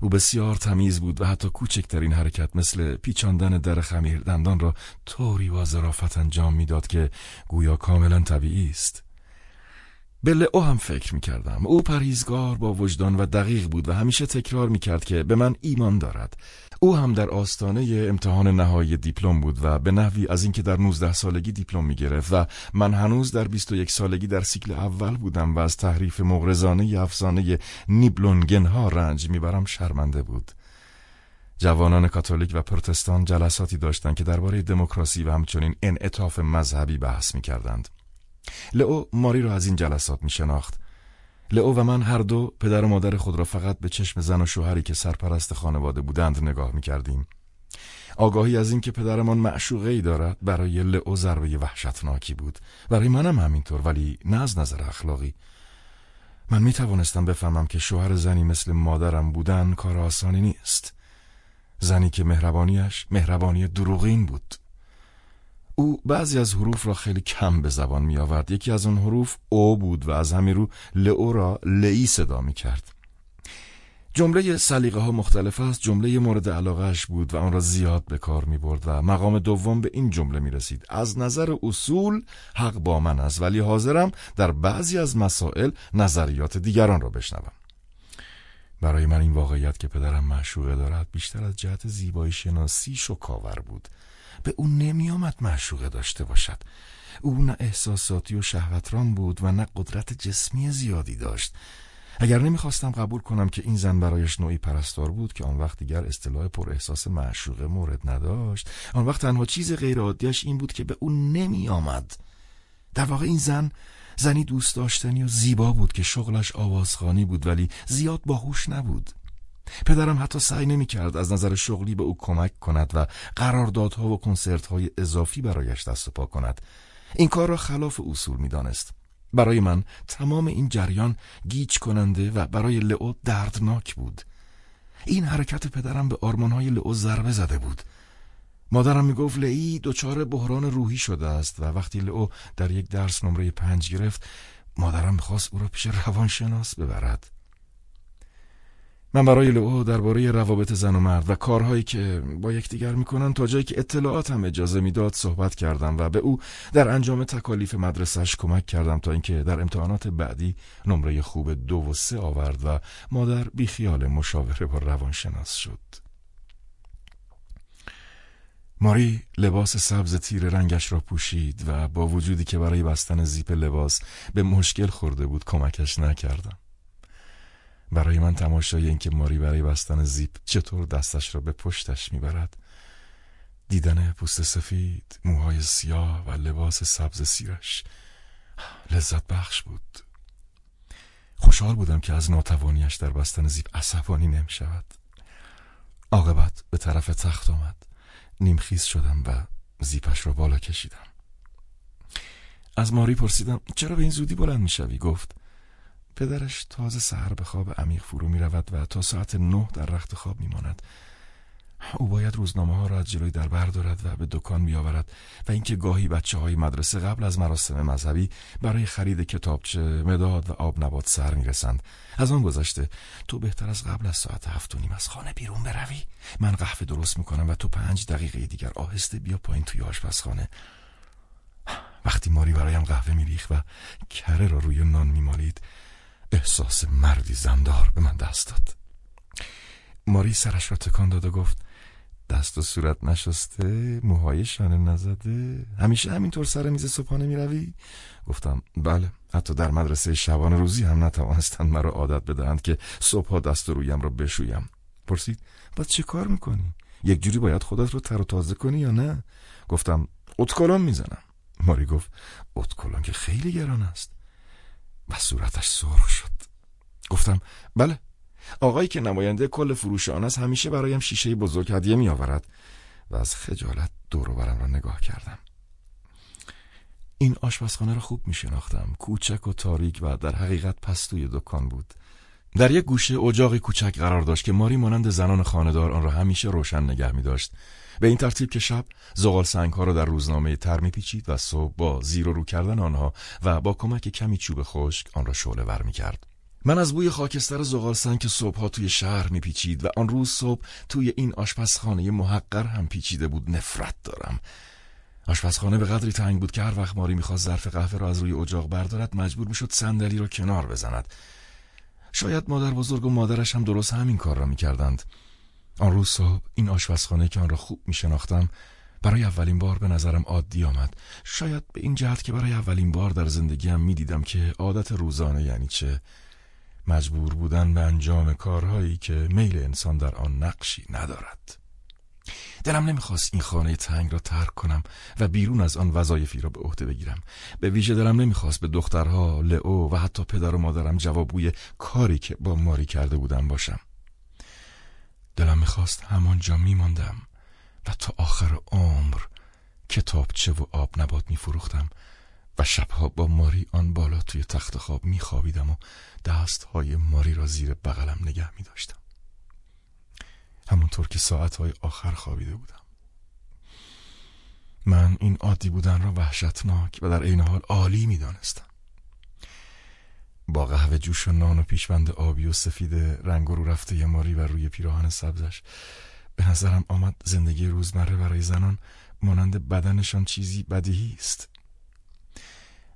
او بسیار تمیز بود و حتی کوچکترین حرکت مثل پیچاندن در خمیر دندان را طوری و ظرافت انجام می‌داد که گویا کاملا طبیعی است. به او هم فکر می کردم او پرهیزگار با وجدان و دقیق بود و همیشه تکرار می کرد که به من ایمان دارد. او هم در آستانه امتحان نهایی دیپلم بود و به نحوی از اینکه در 19 سالگی دیپلم می گرفت و من هنوز در 21 سالگی در سیکل اول بودم و از تحریف مغرزانه افسانه نیبلونگن ها رنج می‌برم شرمنده بود. جوانان کاتولیک و پروتستان جلساتی داشتند که درباره دموکراسی و همچنین انعطاف مذهبی بحث می کردند. لئو ماری را از این جلسات می شناخت لئو و من هر دو پدر و مادر خود را فقط به چشم زن و شوهری که سرپرست خانواده بودند نگاه می کردیم. آگاهی از اینکه پدرمان معشوقه ای دارد برای لئو ضربه وحشتناکی بود. برای منم همینطور ولی نه از نظر اخلاقی. من می توانستم بفهمم که شوهر زنی مثل مادرم بودن کار آسانی نیست. زنی که مهربانیش مهربانی دروغین بود. او بعضی از حروف را خیلی کم به زبان می آورد یکی از اون حروف او بود و از همین رو لئو را لئی صدا می کرد جمله سلیقه ها مختلف است. جمله مورد علاقهش بود و آن را زیاد به کار می برد و مقام دوم به این جمله می رسید از نظر اصول حق با من است ولی حاضرم در بعضی از مسائل نظریات دیگران را بشنوم. برای من این واقعیت که پدرم معشوقه دارد بیشتر از جهت زیبایی شناسی شکاور بود. به او نمی آمد معشوقه داشته باشد. او نه احساساتی و شهوتران بود و نه قدرت جسمی زیادی داشت. اگر نمی‌خواستم قبول کنم که این زن برایش نوعی پرستار بود که آن وقت دیگر اصطلاح پر احساس معشوقه مورد نداشت آن وقت تنها چیز غیر عادیش این بود که به او نمی آمد در واقع این زن زنی دوست داشتنی و زیبا بود که شغلش آوازخانی بود ولی زیاد باهوش نبود. پدرم حتی سعی نمی کرد از نظر شغلی به او کمک کند و قراردادها و کنسرت های اضافی برایش دست و پا کند. این کار را خلاف اصول می دانست. برای من تمام این جریان گیج کننده و برای لئو دردناک بود. این حرکت پدرم به آرمانهای لئو ضربه زده بود. مادرم می‌گفت لئی دچار بحران روحی شده است و وقتی لئو در یک درس نمره پنج گرفت مادرم می‌خواست او را پیش روانشناس ببرد. من برای لئو درباره روابط زن و مرد و کارهایی که با یکدیگر می‌کنن تا جایی که اطلاعات هم اجازه می‌داد صحبت کردم و به او در انجام تکالیف مدرسهش کمک کردم تا اینکه در امتحانات بعدی نمره خوب دو و سه آورد و مادر بیخیال مشاوره با روانشناس شد. ماری لباس سبز تیر رنگش را پوشید و با وجودی که برای بستن زیپ لباس به مشکل خورده بود کمکش نکردم. برای من تماشای اینکه ماری برای بستن زیپ چطور دستش را به پشتش می‌برد. دیدن پوست سفید موهای سیاه و لباس سبز سیرش. لذت بخش بود. خوشحال بودم که از ناتوانیش در بستن زیپ عصبانی نمی شود عاقبت به طرف تخت آمد. نیمخیز شدم و زیپش را بالا کشیدم. از ماری پرسیدم چرا به این زودی بلند می‌شوی؟ گفت پدرش تازه سهر به خواب عمیق فرو می رود و تا ساعت نه در رخت خواب می ماند. او باید روزنامه ها را از جلوی در بردارد و به دکان بیاورد و اینکه گاهی بچه های مدرسه قبل از مراسم مذهبی برای خرید کتابچه، مداد و آب نبات سر رسند از آن گذشته تو بهتر از قبل از ساعت هفت و نیم از خانه بیرون بروی. من قهوه درست می‌کنم و تو پنج دقیقه دیگر آهسته بیا پایین توی آشپزخانه. وقتی ماری برایم قهوه میریخ و کره را روی نان میمالید احساس مردی زندار به من دست داد. ماری سرش را تکان داد و گفت دست و صورت نشسته موهای شانه نزده همیشه همینطور سر میز صبحانه می‌روی؟ گفتم بله حتی در مدرسه شبانه روزی هم نتوانستند مرا عادت بدهند که صبحها دست و رویم را بشویم. پرسید باید چه کار می‌کنی؟ یک جوری باید خودت رو تر و تازه کنی یا نه؟ گفتم اتکلان می‌زنم. ماری گفت اتکلان که خیلی گران است. و صورتش سرخ شد. گفتم بله. آقایی که نماینده کل فروش آن است همیشه برایم شیشه بزرگ هدیه می آورد و از خجالت دور برم را نگاه کردم. این آشپزخانه را خوب می شناختم کوچک و تاریک و در حقیقت پستوی دکان بود. در یک گوشه اجاقی کوچک قرار داشت که ماری مانند زنان خاندار آن را همیشه روشن نگه می داشت به این ترتیب که شب زغال سنگ ها را در روزنامه تر میپیچید و صبح با زیر و رو کردن آنها و با کمک کمی چوب خشک آن را شعله ور می‌کرد. من از بوی خاکستر زغال سنگ که صبحها توی شهر میپیچید و آن روز صبح توی این آشپزخانه محقر هم پیچیده بود نفرت دارم. آشپزخانه به قدری تنگ بود که هر وقت ماری می‌خواست ظرف قهوه را از روی اجاق بردارد مجبور می‌شد صندلی را کنار بزند. شاید مادر بزرگ و مادرش هم درست همین کار را می‌کردند. آن روز صبح این آشپزخانه که آن را خوب می شناختم برای اولین بار به نظرم عادی آمد. شاید به این جهت که برای اولین بار در زندگیم می دیدم که عادت روزانه یعنی چه. مجبور بودن به انجام کارهایی که میل انسان در آن نقشی ندارد. دلم نمی‌خواست این خانه تنگ را ترک کنم و بیرون از آن وظایفی را به عهده بگیرم. به ویژه دلم نمی‌خواست به دخترها لئو و حتی پدر و مادرم جوابگوی کاری که با ماری کرده بودم باشم. دلم می‌خواست همانجا میماندم و تا آخر عمر کتابچه و آب نبات میفروختم و شبها با ماری آن بالا توی تخت خواب میخوابیدم و دستهای ماری را زیر بغلم نگه میداشتم. همونطور که ساعتهای آخر خوابیده بودم. من این عادی بودن را وحشتناک و در عین حال عالی می‌دانستم. با قهوه جوش و نان و پیشبند آبی و سفید رنگ رو رفته ماری و روی پیراهن سبزش. به نظرم آمد زندگی روزمره برای زنان مانند بدنشان چیزی بدیهی است.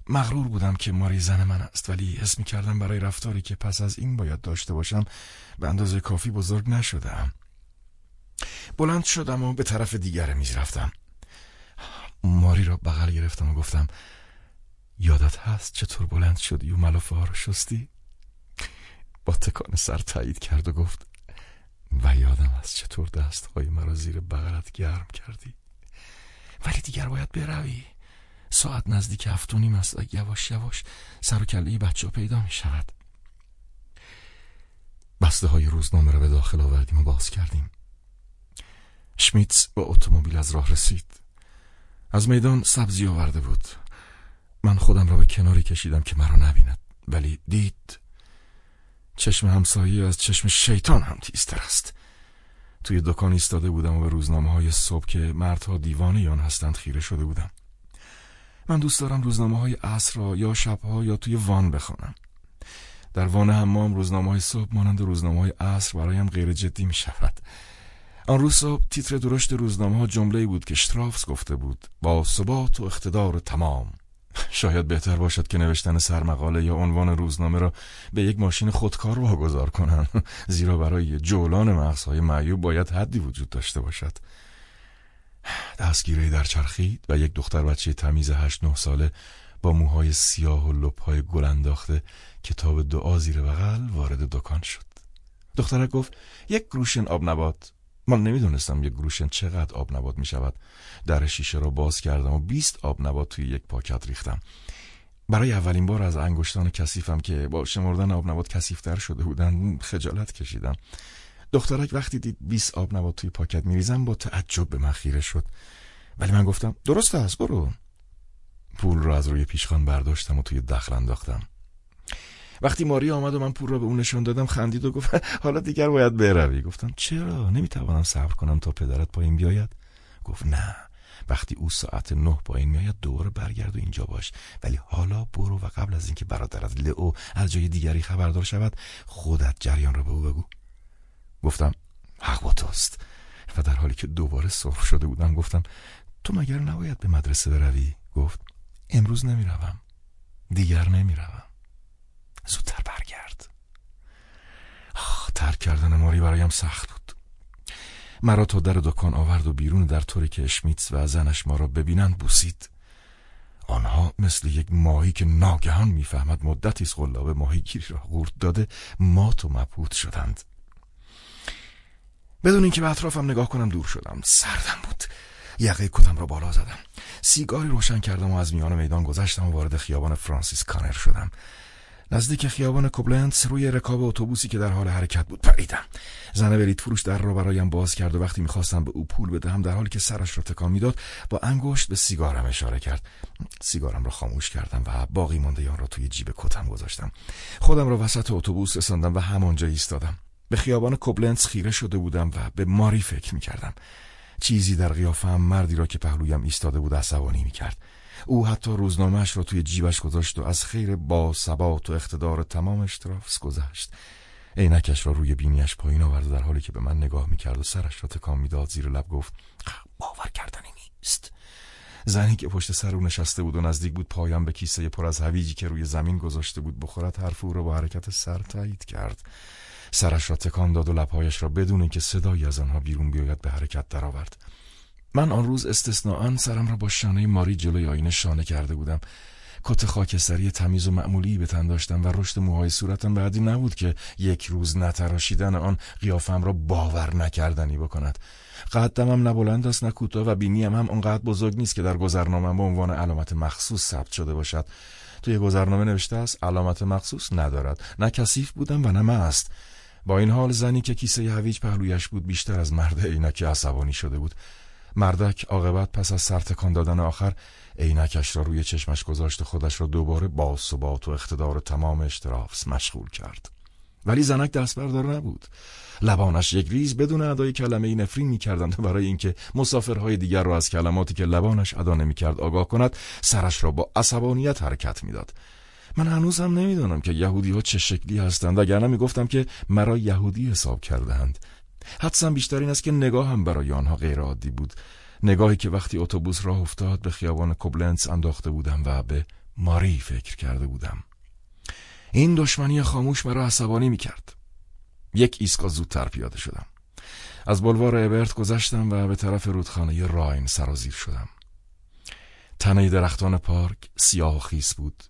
مغرور بودم که ماری زن من است ولی حس می کردم برای رفتاری که پس از این باید داشته باشم به اندازه کافی بزرگ نشدم. بلند شدم و به طرف دیگر میز رفتم. ماری را بغل گرفتم و گفتم یادت هست چطور بلند شدی و ملافه ها رو شستی؟ با تکان سر تایید کرد و گفت و یادم از چطور دست های مرا زیر بغلت گرم کردی. ولی دیگر باید بروی. ساعت نزدیک هفت و نیم است یواش یواش سر و کله بچه پیدا می شود بسته های روزنامه را به داخل آوردیم و باز کردیم. شمیتس با اتومبیل از راه رسید. از میدان سبزی آورده بود. من خودم را به کناری کشیدم که مرا نبیند. ولی دید چشم همسایه از چشم شیطان هم تیزتر است. توی دکان ایستاده بودم و به روزنامه های صبح که مردها دیوانه آن هستند خیره شده بودم. من دوست دارم روزنامه های عصر را یا شبها یا توی وان بخوانم. در وان حمام روزنامه های صبح مانند روزنامه های عصر برایم غیر جدی می شود آن روز صبح تیتر درشت روزنامه ها جمله بود که شترافس گفته بود با ثبات و اقتدار تمام. شاید بهتر باشد که نوشتن سرمقاله یا عنوان روزنامه را به یک ماشین خودکار واگذار کنند [LAUGHS] زیرا برای جولان مغزهای معیوب باید حدی وجود داشته باشد. دستگیره در چرخید و یک دختر بچه تمیز هشت نه ساله با موهای سیاه و لپهای گل انداخته کتاب دعا زیر بغل وارد دکان شد. دخترک گفت یک گروشن آب نبات. من نمی‌دونستم یک گروشن چقدر آب نبات می شود در شیشه را باز کردم و 20 آب نبات توی یک پاکت ریختم. برای اولین بار از انگشتان کثیفم که با شمردن آب نبات کثیفتر شده بودن خجالت کشیدم. دخترک وقتی دید 20 آب نبات توی پاکت میریزم با تعجب به من خیره شد. ولی من گفتم درست است برو. پول را از روی پیشخان برداشتم و توی دخل انداختم. وقتی ماری آمد و من پول را به اون نشان دادم خندید و گفت [LAUGHS] حالا دیگر باید بروی. گفتم چرا؟ نمی‌توانم صبر کنم تا پدرت پایین بیاید. گفت نه. وقتی او ساعت نه پایین میآید دوباره برگرد و اینجا باش. ولی حالا برو و قبل از اینکه برادرت لئو از جای دیگری خبردار شود خودت جریان را به او بگو. گفتم حق با توست. و در حالی که دوباره سرخ شده بودم گفتم تو مگر نباید به مدرسه بروی؟ گفت امروز نمی‌روم. دیگر نمی‌روم. زودتر برگرد. آه ترک کردن ماری برایم سخت بود. مرا تا در دکان آورد و بیرون در طوری که اشمیتس و زنش ما را ببینند بوسید. آنها مثل یک ماهی که ناگهان می‌فهمد مدتی از غلاب ماهیگیری را قورت داده مات و مبهوت شدند. بدون اینکه به اطرافم نگاه کنم دور شدم. سردم بود. یقه کتم را بالا زدم. سیگاری روشن کردم و از میان میدان گذشتم و وارد خیابان فرانسیس کانر شدم. نزدیک خیابان کوبلنس روی رکاب اتوبوسی که در حال حرکت بود پریدم. زن برید فروش در را برایم باز کرد و وقتی می‌خواستم به او پول بدهم در حالی که سرش را تکان می‌داد با انگشت به سیگارم اشاره کرد. سیگارم را خاموش کردم و باقی مانده آن را توی جیب کتم گذاشتم. خودم را وسط اتوبوس رساندم و همانجا ایستادم. به خیابان کوبلنس خیره شده بودم و به ماری فکر می‌کردم. چیزی در قیافم مردی را که پهلویم ایستاده بود عصبانی می‌کرد. او حتی روزنامهش را توی جیبش گذاشت و از خیر با ثبات و اقتدار تمامش ترافس گذشت. عینکش را روی بینیش پایین آورد در حالی که به من نگاه می‌کرد و سرش را تکان می‌داد زیر لب گفت باور کردنی نیست. زنی که پشت سر او نشسته بود و نزدیک بود پایم به کیسه پر از هویجی که روی زمین گذاشته بود بخورد حرف او را با حرکت سر تایید کرد. سرش را تکان داد و لبهایش را بدون اینکه صدایی از آنها بیرون بیاید به حرکت درآورد. من آن روز استثناءا سرم را با شانه ماری جلوی آینه شانه کرده بودم. کت خاکستری تمیز و معمولی به تن داشتم و رشد موهای صورتم بعدی نبود که یک روز نتراشیدن آن قیافم را باور نکردنی بکند. قدمم نه بلند است نه و بینیم هم آنقدر بزرگ نیست که در گذرنامه به عنوان علامت مخصوص ثبت شده باشد. توی گذرنامه نوشته است علامت مخصوص ندارد. نه کثیف بودم و نه مست. با این حال زنی که کیسه هویج پهلویش بود بیشتر از مرد عینک عصبانی شده بود. مردک عاقبت پس از سرتکان دادن آخر عینکش را روی چشمش گذاشت و خودش را دوباره با ثبات و اقتدار تمام اشترافس مشغول کرد. ولی زنک دست بردار نبود. لبانش یک ریز بدون ادای کلمه نفرین می کردند برای اینکه مسافرهای دیگر را از کلماتی که لبانش ادا نمی کرد آگاه کند سرش را با عصبانیت حرکت می‌داد. من هنوزم نمی‌دانم که یهودی ها چه شکلی هستند اگر می گفتم که مرا یهودی حساب کردهاند. حدسم بیشتر این است که نگاهم برای آنها غیر عادی بود. نگاهی که وقتی اتوبوس راه افتاد به خیابان کوبلنس انداخته بودم و به ماری فکر کرده بودم. این دشمنی خاموش مرا عصبانی می کرد یک ایسکا زودتر پیاده شدم. از بلوار ابرت گذشتم و به طرف رودخانه راین سرازیر شدم. تنه درختان پارک سیاه و خیس بود.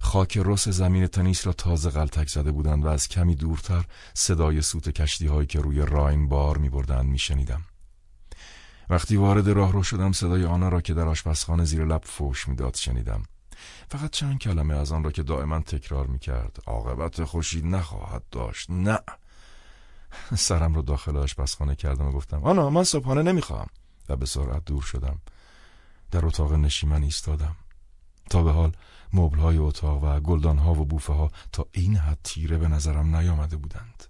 خاک رس زمین تنیس را تازه غلطک زده بودند و از کمی دورتر صدای سوت کشتی هایی که روی راین بار می بردند می شنیدم. وقتی وارد راه رو شدم صدای آنها را که در آشپزخانه زیر لب فوش می‌داد شنیدم. فقط چند کلمه از آن را که دائما تکرار می کرد عاقبت خوشی نخواهد داشت. نه. سرم رو داخل آشپزخانه کردم و گفتم آنا من صبحانه نمی‌خواهم. و به سرعت دور شدم. در اتاق نشیمن ایستادم. تا به حال مبلهای اتاق و گلدانها و بوفه ها تا این حد تیره به نظرم نیامده بودند.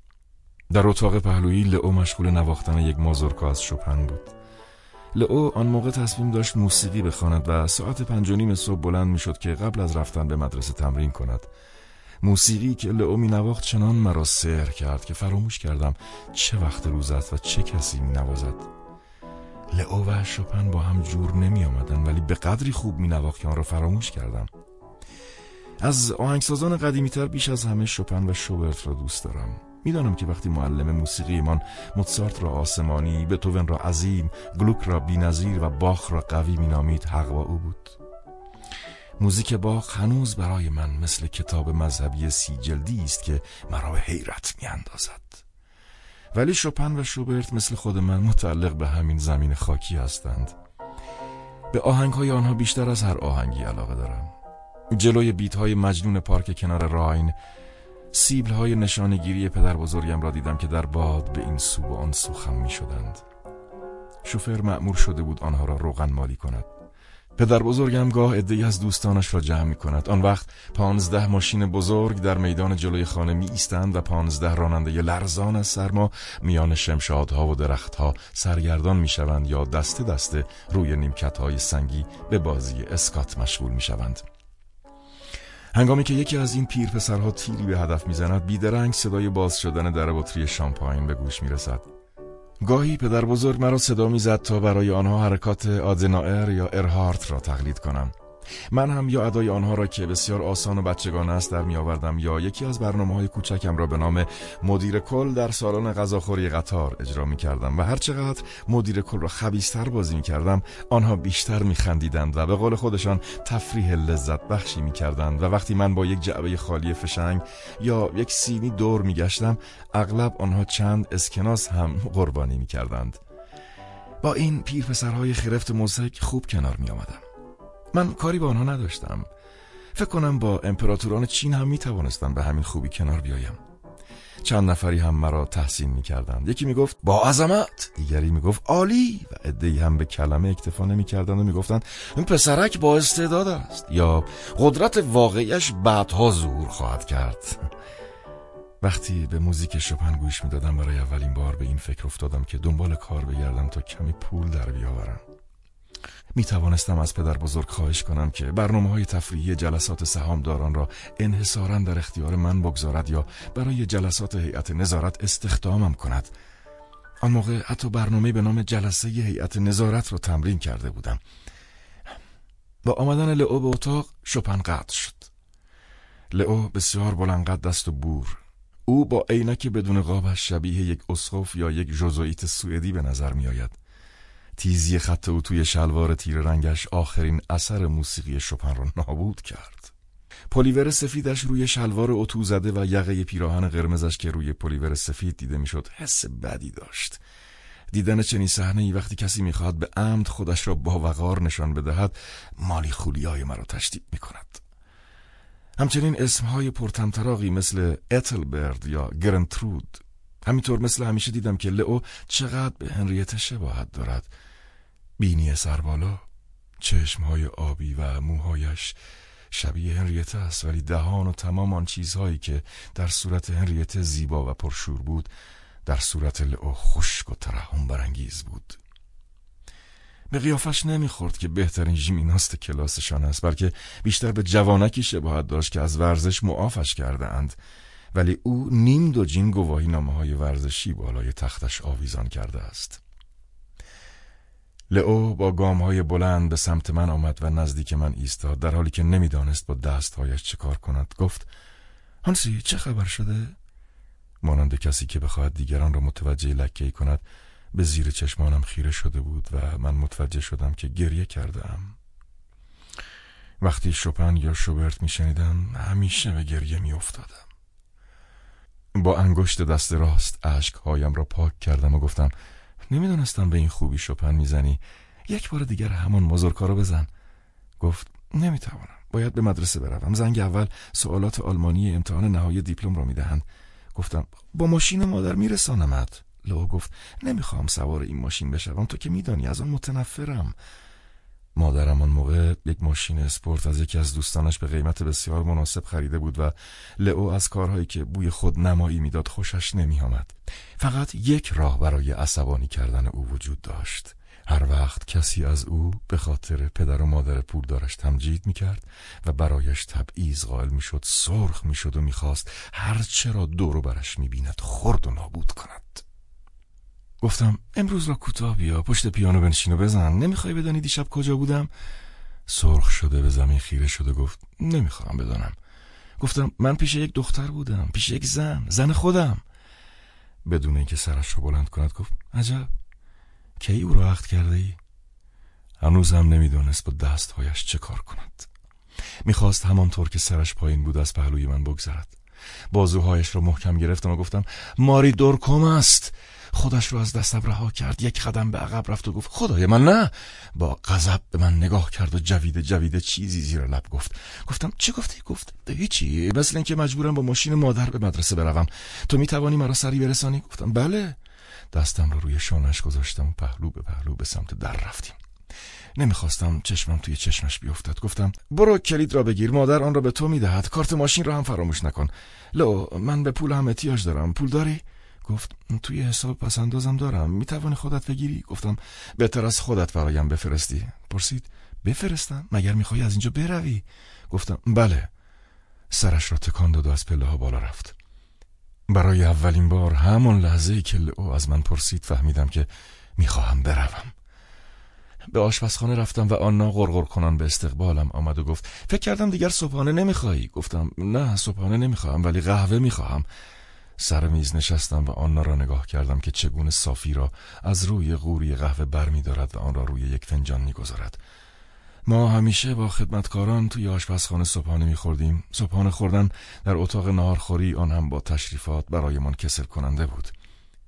در اتاق پهلویی لئو مشغول نواختن یک مازورکا از شپن بود. لئو آن موقع تصمیم داشت موسیقی بخواند و ساعت پنج و نیم صبح بلند می‌شد که قبل از رفتن به مدرسه تمرین کند. موسیقی که لئو می نواخت چنان مرا سهر کرد که فراموش کردم چه وقت روز است و چه کسی می نوازد لئو و شپن با هم جور نمی آمدن ولی به قدری خوب می نواخت که آن را فراموش کردم. از آهنگسازان قدیمیتر بیش از همه شپن و شوبرت را دوست دارم می‌دانم که وقتی معلم موسیقیمان موتسارت را آسمانی، بتوون را عظیم، گلوک را بینظیر و باخ را قوی مینامید حق با او بود. موزیک باخ هنوز برای من مثل کتاب مذهبی سی جلدی است که مرا به حیرت میاندازد. ولی شپن و شوبرت مثل خود من متعلق به همین زمین خاکی هستند. به آهنگ های آنها بیشتر از هر آهنگی علاقه دارم. جلوی بیت های مجنون پارک کنار راین سیبل های نشانگیری پدر بزرگم را دیدم که در باد به این سو و آن سو خم می شدند شوفر معمور شده بود آنها را روغن مالی کند. پدر بزرگم گاه ادهی از دوستانش را جمع می کند آن وقت پانزده ماشین بزرگ در میدان جلوی خانه می ایستند و پانزده راننده لرزان از سرما میان شمشادها و درختها سرگردان می شوند یا دسته دسته روی نیمکت های سنگی به بازی اسکات مشغول می شوند هنگامی که یکی از این پیر پسرها تیری به هدف می‌زند بیدرنگ صدای باز شدن در بطری شامپاین به گوش می‌رسد. گاهی پدر بزرگ مرا صدا می‌زد تا برای آنها حرکات آدنائر یا ارهارت را تقلید کنم. من هم یا ادای آنها را که بسیار آسان و بچگانه است در می آوردم یا یکی از برنامه های کوچکم را به نام مدیر کل در سالن غذاخوری قطار اجرا می کردم و هرچقدر مدیر کل را خبیستر بازی می کردم آنها بیشتر می خندیدند و به قول خودشان تفریح لذت بخشی می کردند و وقتی من با یک جعبه خالی فشنگ یا یک سینی دور می گشتم اغلب آنها چند اسکناس هم قربانی می کردند با این پیر پسرهای خرفت موسک خوب کنار می آمدم من کاری با آنها نداشتم. فکر کنم با امپراتوران چین هم می توانستم به همین خوبی کنار بیایم. چند نفری هم مرا تحسین می کردند یکی می گفت با عظمت. دیگری می گفت عالی. و ادهی هم به کلمه اکتفا نمی کردند و می گفتند این پسرک با استعداد است. یا قدرت واقعیش بعدها ظهور خواهد کرد. [LAUGHS] وقتی به موزیک شپن گوش می دادم برای اولین بار به این فکر افتادم که دنبال کار بگردم تا کمی پول در بیاورم. می توانستم از پدر بزرگ خواهش کنم که برنامه های تفریحی جلسات سهامداران را انحصارا در اختیار من بگذارد یا برای جلسات هیئت نظارت استخدامم کند. آن موقع حتی برنامه به نام جلسه هیئت نظارت را تمرین کرده بودم. با آمدن لئو به اتاق شپن قطع شد. لئو بسیار بلندقد دست و بور. او با عینک بدون قابش شبیه یک اسقف یا یک جزوئیت سوئدی به نظر می آید تیزی خط او توی شلوار تیره رنگش آخرین اثر موسیقی شوپن را نابود کرد. پلیور سفیدش روی شلوار اتو زده و یقه پیراهن قرمزش که روی پلیور سفید دیده می‌شد حس بدی داشت. دیدن چنین صحنه ای وقتی کسی می‌خواهد به عمد خودش را با وقار نشان بدهد مالی خولیای مرا تشدید می‌کند. همچنین اسمهای پرطمطراقی مثل اتلبرد یا گرترود همینطور مثل همیشه دیدم که لئو چقدر به هنریته شباهت دارد. بینی سربالا چشمهای آبی و موهایش شبیه هنریته است ولی دهان و تمام آن چیزهایی که در صورت هنریته زیبا و پرشور بود در صورت لئو خشک و ترحم برانگیز بود. به قیافش نمی‌خورد که بهترین ژیمیناست کلاسشان است بلکه بیشتر به جوانکی شباهت داشت که از ورزش معافش کرده اند ولی او نیم دو جین گواهی نامه های ورزشی بالای تختش آویزان کرده است. لئو با گام های بلند به سمت من آمد و نزدیک من ایستاد در حالی که نمی‌دانست با دستهایش چه کار کند گفت هانسی چه خبر شده؟ مانند کسی که بخواهد دیگران را متوجه لکه کند به زیر چشمانم خیره شده بود و من متوجه شدم که گریه کرده ام. وقتی شپن یا شوبرت می شنیدم همیشه به گریه می افتادم. با انگشت دست راست هایم را پاک کردم و گفتم نمی‌دونستم به این خوبی شپن می‌زنی. یک بار دیگر همان رو بزن. گفت نمی‌توانم. باید به مدرسه بروم. زنگ اول سوالات آلمانی امتحان نهایی دیپلم را می‌دهند. گفتم با ماشین مادر میرسانمت. لو گفت نمی‌خوام سوار این ماشین بشوم. تو که میدانی از آن متنفرم. مادرم آن موقع یک ماشین اسپورت از یکی از دوستانش به قیمت بسیار مناسب خریده بود و لئو از کارهایی که بوی خود نمایی می‌داد خوشش نمی آمد. فقط یک راه برای عصبانی کردن او وجود داشت هر وقت کسی از او به خاطر پدر و مادر پولدارش تمجید می کرد و برایش تبعیض قائل می شد سرخ می شد و می خواست هر چرا دور برش می بیند خرد و نابود کند گفتم امروز را کوتاه بیا پشت پیانو بنشین و بزن. نمی‌خوای بدانی دیشب کجا بودم؟ سرخ شده به زمین خیره شده گفت نمی‌خوام بدانم. گفتم من پیش یک دختر بودم پیش یک زن زن خودم. بدون اینکه سرش را بلند کند گفت عجب کی او را عقد کرده ای؟ هنوز هم نمی‌دانست با دستهایش چه کار کند. می‌خواست همانطور که سرش پایین بود از پهلوی من بگذرد. بازوهایش را محکم گرفتم و گفتم ماری دورکوم است. خودش را از دستم رها کرد. یک قدم به عقب رفت و گفت خدای من نه. با غضب به من نگاه کرد و جویده جویده چیزی زیر لب گفت. گفتم چه گفتی؟ گفت هیچی مثل اینکه مجبورم با ماشین مادر به مدرسه بروم. تو می توانی مرا سری برسانی؟ گفتم بله. دستم را روی شانش گذاشتم و پهلو به پهلو به سمت در رفتیم. نمی‌خواستم چشمم توی چشمش بیفتد. گفتم برو کلید را بگیر مادر آن را به تو می‌دهد. کارت ماشین را هم فراموش نکن. لو من به پول هم احتیاج دارم. پول داری؟ گفت توی حساب پس اندازم دارم. می‌توانی خودت بگیری؟ گفتم بهتر از خودت برایم بفرستی. پرسید بفرستم؟ مگر می‌خوای از اینجا بروی؟ گفتم بله. سرش را تکان داد و از پله ها بالا رفت. برای اولین بار همون لحظه که او از من پرسید فهمیدم که می‌خواهم بروم. به آشپزخانه رفتم و آنا غرغر کنان به استقبالم آمد و گفت فکر کردم دیگر صبحانه نمیخوایی گفتم نه صبحانه نمی‌خواهم ولی قهوه می‌خواهم. سر میز نشستم و آنا را نگاه کردم که چگونه صافی را از روی غوری قهوه بر می و آن را روی یک فنجان می‌گذارد. ما همیشه با خدمتکاران توی آشپزخانه صبحانه میخوردیم. صبحانه خوردن در اتاق نهارخوری آن هم با تشریفات برایمان کسل کننده بود.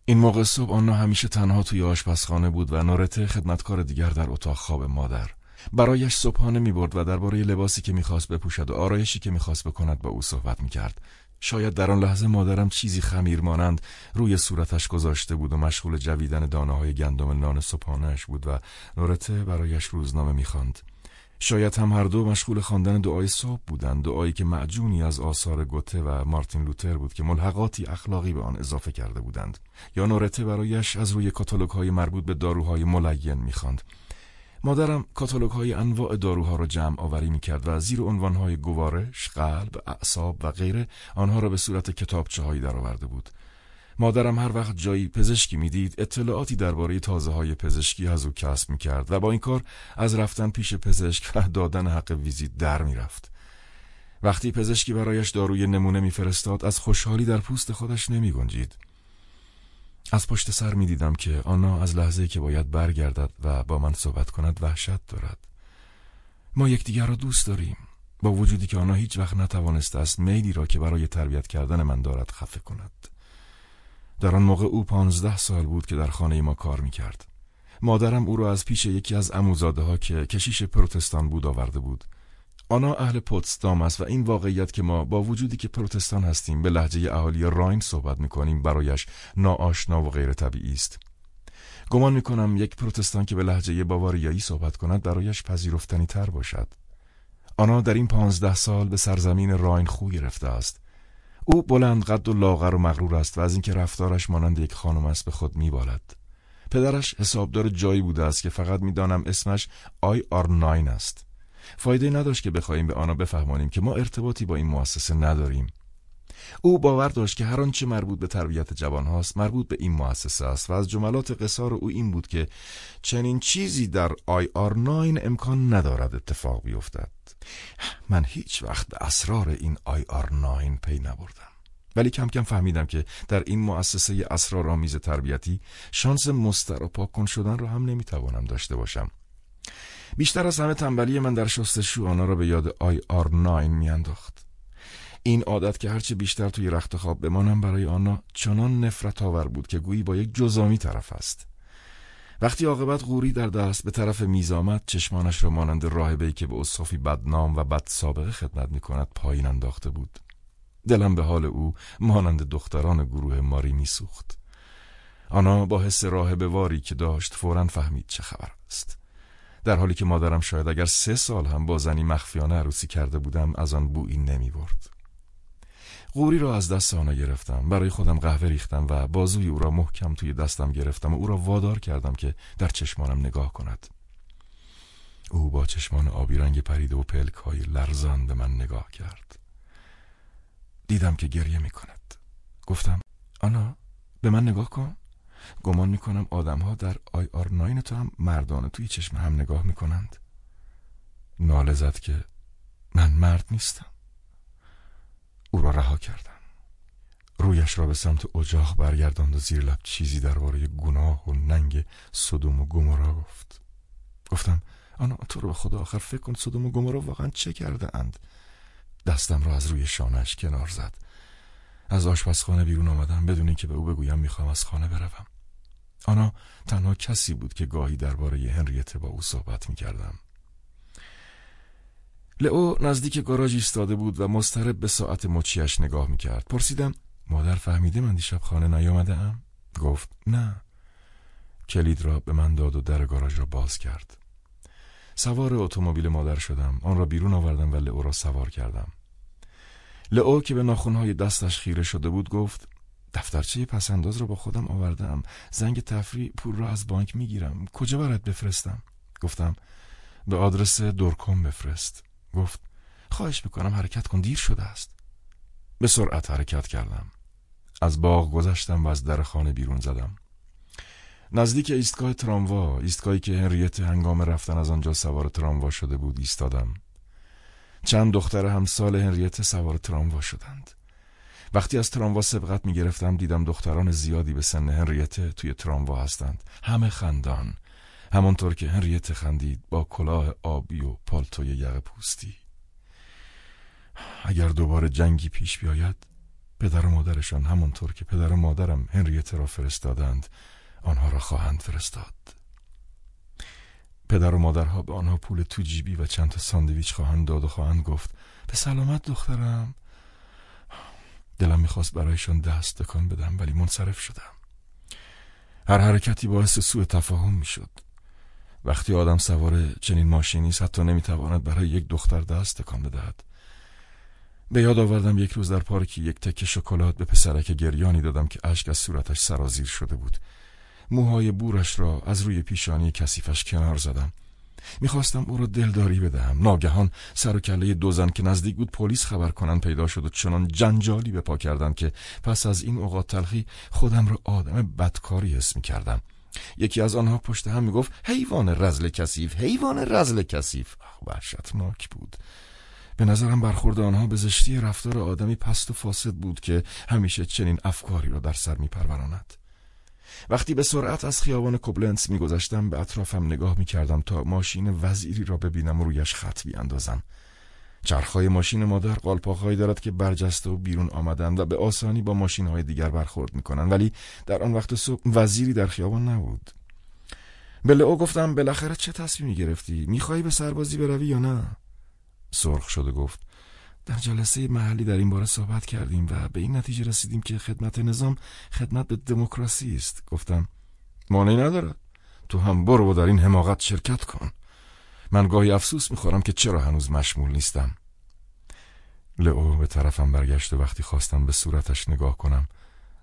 این موقع صبح آنا همیشه تنها توی آشپزخانه بود و نورته خدمتکار دیگر در اتاق خواب مادر. برایش صبحانه می برد و درباره لباسی که می‌خواست بپوشد و آرایشی که می‌خواست بکند با او صحبت می‌کرد. شاید در آن لحظه مادرم چیزی خمیر مانند روی صورتش گذاشته بود و مشغول جویدن دانه های گندم نان صبحانهش بود و نورته برایش روزنامه می‌خواند. شاید هم هر دو مشغول خواندن دعای صبح بودند دعایی که معجونی از آثار گوته و مارتین لوتر بود که ملحقاتی اخلاقی به آن اضافه کرده بودند یا نورته برایش از روی کاتالوگ های مربوط به داروهای ملین می‌خواند مادرم کاتالوگ های انواع داروها را جمع آوری می کرد و زیر عنوان های گوارش، قلب، اعصاب و غیره آنها را به صورت کتابچه هایی درآورده بود. مادرم هر وقت جایی پزشکی می‌دید اطلاعاتی درباره تازه های پزشکی از او کسب می کرد و با این کار از رفتن پیش پزشک و دادن حق ویزیت در می رفت. وقتی پزشکی برایش داروی نمونه میفرستاد از خوشحالی در پوست خودش نمی گنجید. از پشت سر می دیدم که آنا از لحظه که باید برگردد و با من صحبت کند وحشت دارد. ما یکدیگر را دوست داریم. با وجودی که آنا هیچ وقت نتوانسته است میلی را که برای تربیت کردن من دارد خفه کند. در آن موقع او پانزده سال بود که در خانه ما کار می کرد. مادرم او را از پیش یکی از اموزاده ها که کشیش پروتستان بود آورده بود. آنا اهل پوتسدام است و این واقعیت که ما با وجودی که پروتستان هستیم به لحجه اهالی راین صحبت می‌کنیم برایش ناآشنا و غیر طبیعی است. گمان می‌کنم یک پروتستان که به لحجه باواریایی صحبت کند برایش پذیرفتنی تر باشد. آنا در این پانزده سال به سرزمین راین خو گرفته است. او بلند قد و لاغر و مغرور است و از اینکه رفتارش مانند یک خانم است به خود میبالد. پدرش حسابدار جایی بوده است که فقط می‌دانم اسمش آی آر ناین است. فایده نداشت که بخواهیم به آنها بفهمانیم که ما ارتباطی با این مؤسسه نداریم. او باور داشت که هر آنچه مربوط به تربیت جوان هاست مربوط به این مؤسسه است و از جملات قصار او این بود که چنین چیزی در IR nine امکان ندارد اتفاق بیفتد. من هیچ وقت به اسرار این IR nine پی نبردم. ولی کم کم فهمیدم که در این مؤسسه اسرارآمیز تربیتی شانس مستراح پاک کردن را هم نمی‌توانم داشته باشم. بیشتر از همه تنبلی من در شستشو آنها را به یاد IR nine میانداخت. این عادت که هرچه بیشتر توی رخت خواب بمانم برای آنها چنان نفرت آور بود که گویی با یک جزامی طرف است. وقتی عاقبت غوری در دست به طرف میز آمد چشمانش را مانند راهبه که به اصافی بدنام و بد سابقه خدمت می کند پایین انداخته بود. دلم به حال او مانند دختران گروه ماری میسوخت. آنها با حس راهبه واری که داشت فورا فهمید چه خبر است. در حالی که مادرم شاید اگر سه سال هم با زنی مخفیانه عروسی کرده بودم از آن بویی نمی برد. قوری را از دست آنها گرفتم. برای خودم قهوه ریختم و بازوی او را محکم توی دستم گرفتم و او را وادار کردم که در چشمانم نگاه کند. او با چشمان آبی رنگ پریده و پلک های لرزان به من نگاه کرد. دیدم که گریه می کند گفتم آنا به من نگاه کن. گمان می کنم آدم ها در آی آر ناین تو هم مردانه توی چشم هم نگاه می کنند ناله زد که من مرد نیستم. او را رها کردم. رویش را به سمت اجاق برگرداند و زیر لب چیزی درباره گناه و ننگ صدوم و گمورا گفت. گفتم آنا تو رو به خدا آخر فکر کن صدوم و گمورا واقعا چه کرده اند؟ دستم را از روی شانش کنار زد. از آشپزخانه بیرون آمدم. بدون اینکه به او بگویم می‌خوام از خانه بروم. آنا تنها کسی بود که گاهی درباره هنریته با او صحبت می‌کردم. لئو نزدیک گاراژ ایستاده بود و مضطرب به ساعت مچیش نگاه می‌کرد. پرسیدم مادر فهمیده من دیشب خانه نیامده ام؟ گفت نه. کلید را به من داد و در گاراژ را باز کرد. سوار اتومبیل مادر شدم. آن را بیرون آوردم و لئو را سوار کردم. لئو که به ناخونهای دستش خیره شده بود گفت دفترچه پسنداز را با خودم آوردم. زنگ تفریح پول را از بانک می‌گیرم. کجا برات بفرستم؟ گفتم به آدرس دورکم بفرست. گفت خواهش می‌کنم حرکت کن دیر شده است. به سرعت حرکت کردم. از باغ گذشتم و از در خانه بیرون زدم. نزدیک ایستگاه تراموا ایستگاهی که هنریت هنگام رفتن از آنجا سوار تراموا شده بود ایستادم. چند دختر همسال هنریت سوار تراموا شدند. وقتی از تراموا سبقت می گرفتم دیدم دختران زیادی به سن هنریت توی تراموا هستند. همه خندان. همانطور که هنریت خندید با کلاه آبی و پالتوی یقه پوستی. اگر دوباره جنگی پیش بیاید پدر و مادرشان همانطور که پدر و مادرم هنریت را فرستادند آنها را خواهند فرستاد. پدر و مادرها به آنها پول تو جیبی و چند تا ساندویچ خواهند داد و خواهند گفت به سلامت دخترم. دلم می‌خواست برایشان دست تکان بدم ولی منصرف شدم. هر حرکتی باعث سوء تفاهم می‌شد. وقتی آدم سوار چنین ماشینی است حتی نمی‌تواند برای یک دختر دست تکان بدهد. به یاد آوردم یک روز در پارکی یک تکه شکلات به پسرک گریانی دادم که اشک از صورتش سرازیر شده بود. موهای بورش را از روی پیشانی کثیفش کنار زدم. می‌خواستم او را دلداری بدهم. ناگهان سر و کله دو زن که نزدیک بود پلیس خبر کنند پیدا شد و چنان جنجالی به پا کردند که پس از این اوقات تلخی خودم را آدم بدکاری حس می‌کردم. یکی از آنها پشت هم می‌گفت حیوان رزل کثیف حیوان رزل کثیف. وحشتناک بود. به نظرم برخورد آنها به زشتی رفتار آدمی پست و فاسد بود که همیشه چنین افکاری را در سر میپروراند. وقتی به سرعت از خیابان کوبلنس میگذشتم به اطرافم نگاه می‌کردم تا ماشین وزیری را ببینم و رویش خط بیاندازم. چرخهای ماشین مادر قالپاقهایی دارد که برجسته و بیرون آمدند و به آسانی با ماشین های دیگر برخورد می‌کنند. ولی در آن وقت صبح وزیری در خیابان نبود. به لئو گفتم بالاخره چه تصمیمی گرفتی؟ می‌خوای به سربازی بروی یا نه؟ سرخ شده گفت در جلسه محلی در این باره صحبت کردیم و به این نتیجه رسیدیم که خدمت نظام خدمت به دموکراسی است. گفتم مانعی ندارد. تو هم برو و در این حماقت شرکت کن. من گاهی افسوس می‌خورم که چرا هنوز مشمول نیستم. لئو به طرفم برگشت و وقتی خواستم به صورتش نگاه کنم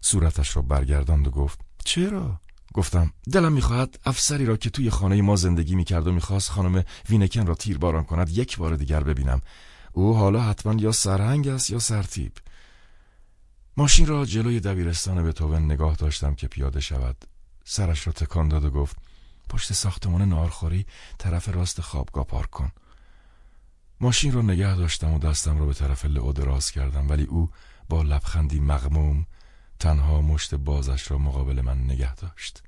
صورتش را برگرداند و گفت چرا؟ گفتم دلم می‌خواهد افسری را که توی خانه ما زندگی می‌کرد و می‌خواست خانم وینکن را تیرباران کند یک بار دیگر ببینم. او حالا حتما یا سرهنگ است یا سرتیب ماشین را جلوی دبیرستان بتوون نگاه داشتم که پیاده شود. سرش را تکان داد و گفت پشت ساختمان نارخوری طرف راست خوابگاه پارک کن. ماشین را نگه داشتم و دستم را به طرف لئو دراز کردم ولی او با لبخندی مغموم تنها مشت بازش را مقابل من نگه داشت.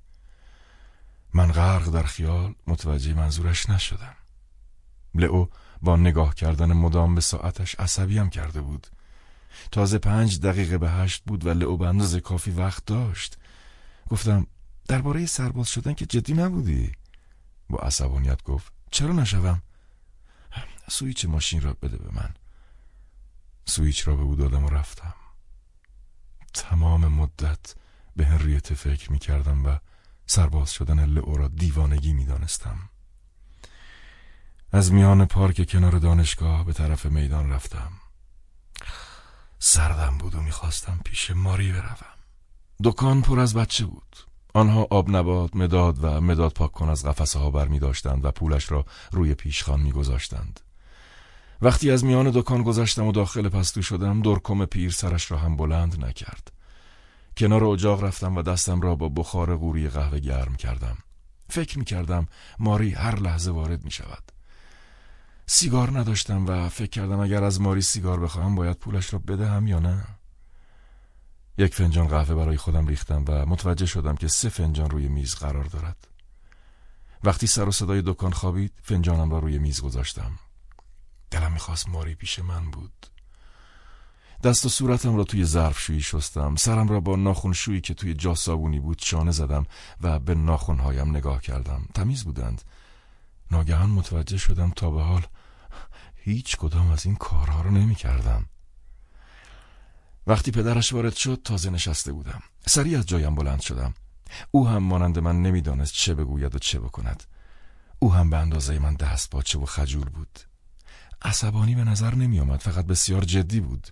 من غرق در خیال متوجه منظورش نشدم. لئو با نگاه کردن مدام به ساعتش عصبیم کرده بود. تازه پنج دقیقه به هشت بود و لئو به اندازه کافی وقت داشت. گفتم درباره سرباز شدن که جدی نبودی؟ با عصبانیت گفت چرا نشوم؟ سویچ ماشین را بده به من. سویچ را به او دادم و رفتم. تمام مدت به هنریت فکر می کردم و سرباز شدن لئو را دیوانگی می دانستم. از میان پارک کنار دانشگاه به طرف میدان رفتم سردم بود و می‌خواستم پیش ماری بروم دکان پر از بچه بود آنها آب نبات، مداد و مداد پاک کن از قفسه ها بر می و پولش را روی پیشخان می گذاشتند. وقتی از میان دکان گذشتم و داخل پستو شدم درکم پیر سرش را هم بلند نکرد. کنار اجاق رفتم و دستم را با بخار قوری قهوه گرم کردم. فکر می کردم ماری هر لحظه وارد می شود. سیگار نداشتم و فکر کردم اگر از ماری سیگار بخواهم باید پولش را بدهم یا نه. یک فنجان قهوه برای خودم ریختم و متوجه شدم که سه فنجان روی میز قرار دارد. وقتی سر و صدای دکان خوابید فنجانم را روی میز گذاشتم. دلم می‌خواست ماری پیش من بود. دست و صورتم را توی ظرف شویی شستم سرم را با ناخون شویی که توی جا صابونی بود شانه زدم و به ناخونهایم نگاه کردم تمیز بودند ناگهان متوجه شدم تا به حال هیچ کدام از این کارها رو نمی کردم. وقتی پدرش وارد شد تازه نشسته بودم. سریع از جایم بلند شدم. او هم مانند من نمی‌دانست چه بگوید و چه بکند. او هم به اندازه من دست باچه و خجول بود. عصبانی به نظر نمی آمد فقط بسیار جدی بود.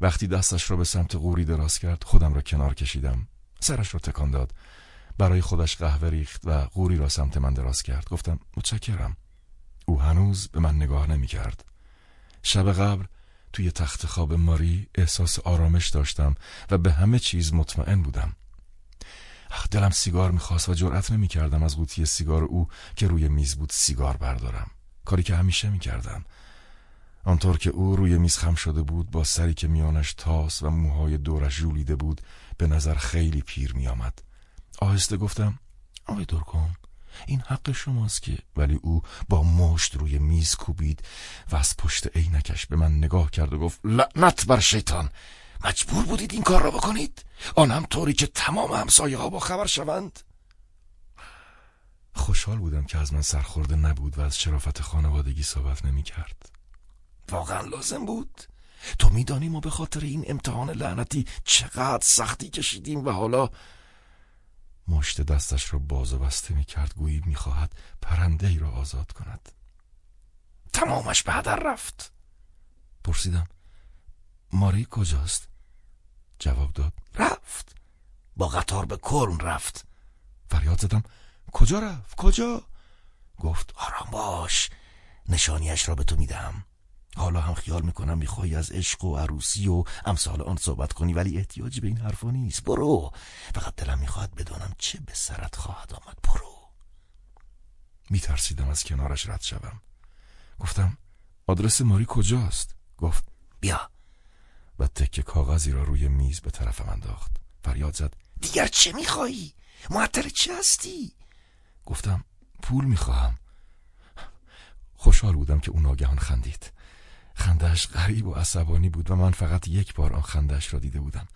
وقتی دستش را به سمت قوری دراز کرد خودم را کنار کشیدم. سرش را تکان داد. برای خودش قهوه ریخت و قوری را سمت من دراز کرد. گفتم متشکرم. او هنوز به من نگاه نمی کرد. شب قبل توی تخت خواب ماری احساس آرامش داشتم و به همه چیز مطمئن بودم. دلم سیگار می‌خواست و جرأت نمی کردم از قوطی سیگار او که روی میز بود سیگار بردارم. کاری که همیشه می‌کردم آنطور که او روی میز خم شده بود با سری که میانش تاس و موهای دورش جولیده بود به نظر خیلی پیر میآمد آهسته گفتم آقای دورکم این حق شماست که ولی او با مشت روی میز کوبید و از پشت عینکش به من نگاه کرد و گفت لعنت بر شیطان! مجبور بودید این کار را بکنید؟ آن هم طوری که تمام همسایه ها با خبر شوند؟ خوشحال بودم که از من سرخورده نبود و از شرافت خانوادگی صحبت نمی کرد. واقعا لازم بود. تو میدانی ما به خاطر این امتحان لعنتی چقدر سختی کشیدیم و حالا مشت دستش را باز و بسته می کرد گویی می خواهد پرنده ای را آزاد کند تمامش به هدر رفت پرسیدم ماری کجاست؟ جواب داد رفت با قطار به کرن رفت فریاد زدم کجا رفت؟ کجا؟ گفت آرام باش نشانیش را به تو میدم حالا هم خیال می‌کنم می‌خوای از عشق و عروسی و امثال آن صحبت کنی ولی احتیاجی به این حرفا نیست. برو. فقط دلم می‌خواد بدانم چه به سرت خواهد آمد. برو. میترسیدم از کنارش رد شوم. گفتم آدرس ماری کجاست؟ گفت بیا. و تکه کاغذی را روی میز به طرفم انداخت. فریاد زد دیگر چه میخوایی؟ معطل چه هستی؟ گفتم پول می‌خواهم. خوشحال بودم که اون ناگهان خندید. خندش غریب و عصبانی بود و من فقط یک بار آن خندش را دیده بودم.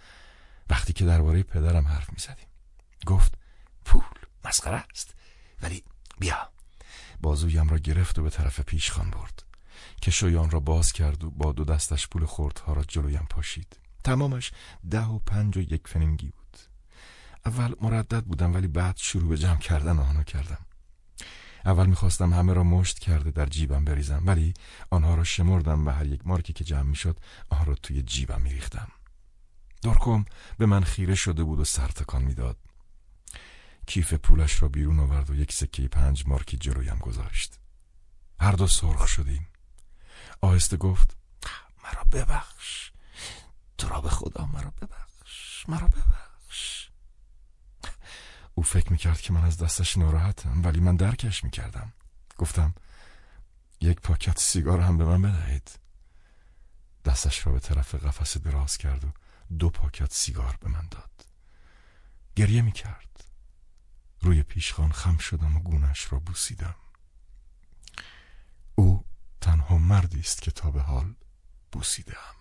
وقتی که درباره پدرم حرف می زدیم گفت پول مسخره است. ولی بیا. بازویم را گرفت و به طرف پیشخان برد. که شویان را باز کرد و با دو دستش پول خردها را جلویم پاشید. تمامش ده و پنج و یک فنینگی بود. اول مردد بودم ولی بعد شروع به جمع کردن آنها کردم. اول می‌خواستم همه را مشت کرده در جیبم بریزم ولی آنها را شمردم و هر یک مارکی که جمع می‌شد آنها را توی جیبم میریختم. دورکم به من خیره شده بود و سرتکان می‌داد. کیف پولش را بیرون آورد و یک سکه پنج مارکی جلویم گذاشت. هر دو سرخ شدیم. آهسته گفت مرا ببخش. تو را به خدا مرا ببخش. مرا ببخش. او فکر می‌کرد که من از دستش ناراحتم ولی من درکش می‌کردم. گفتم یک پاکت سیگار هم به من بدهید. دستش را به طرف قفس دراز کرد و دو پاکت سیگار به من داد. گریه می‌کرد. روی پیشخان خم شدم و گونش را بوسیدم. او تنها مردی است که تا به حال بوسیدم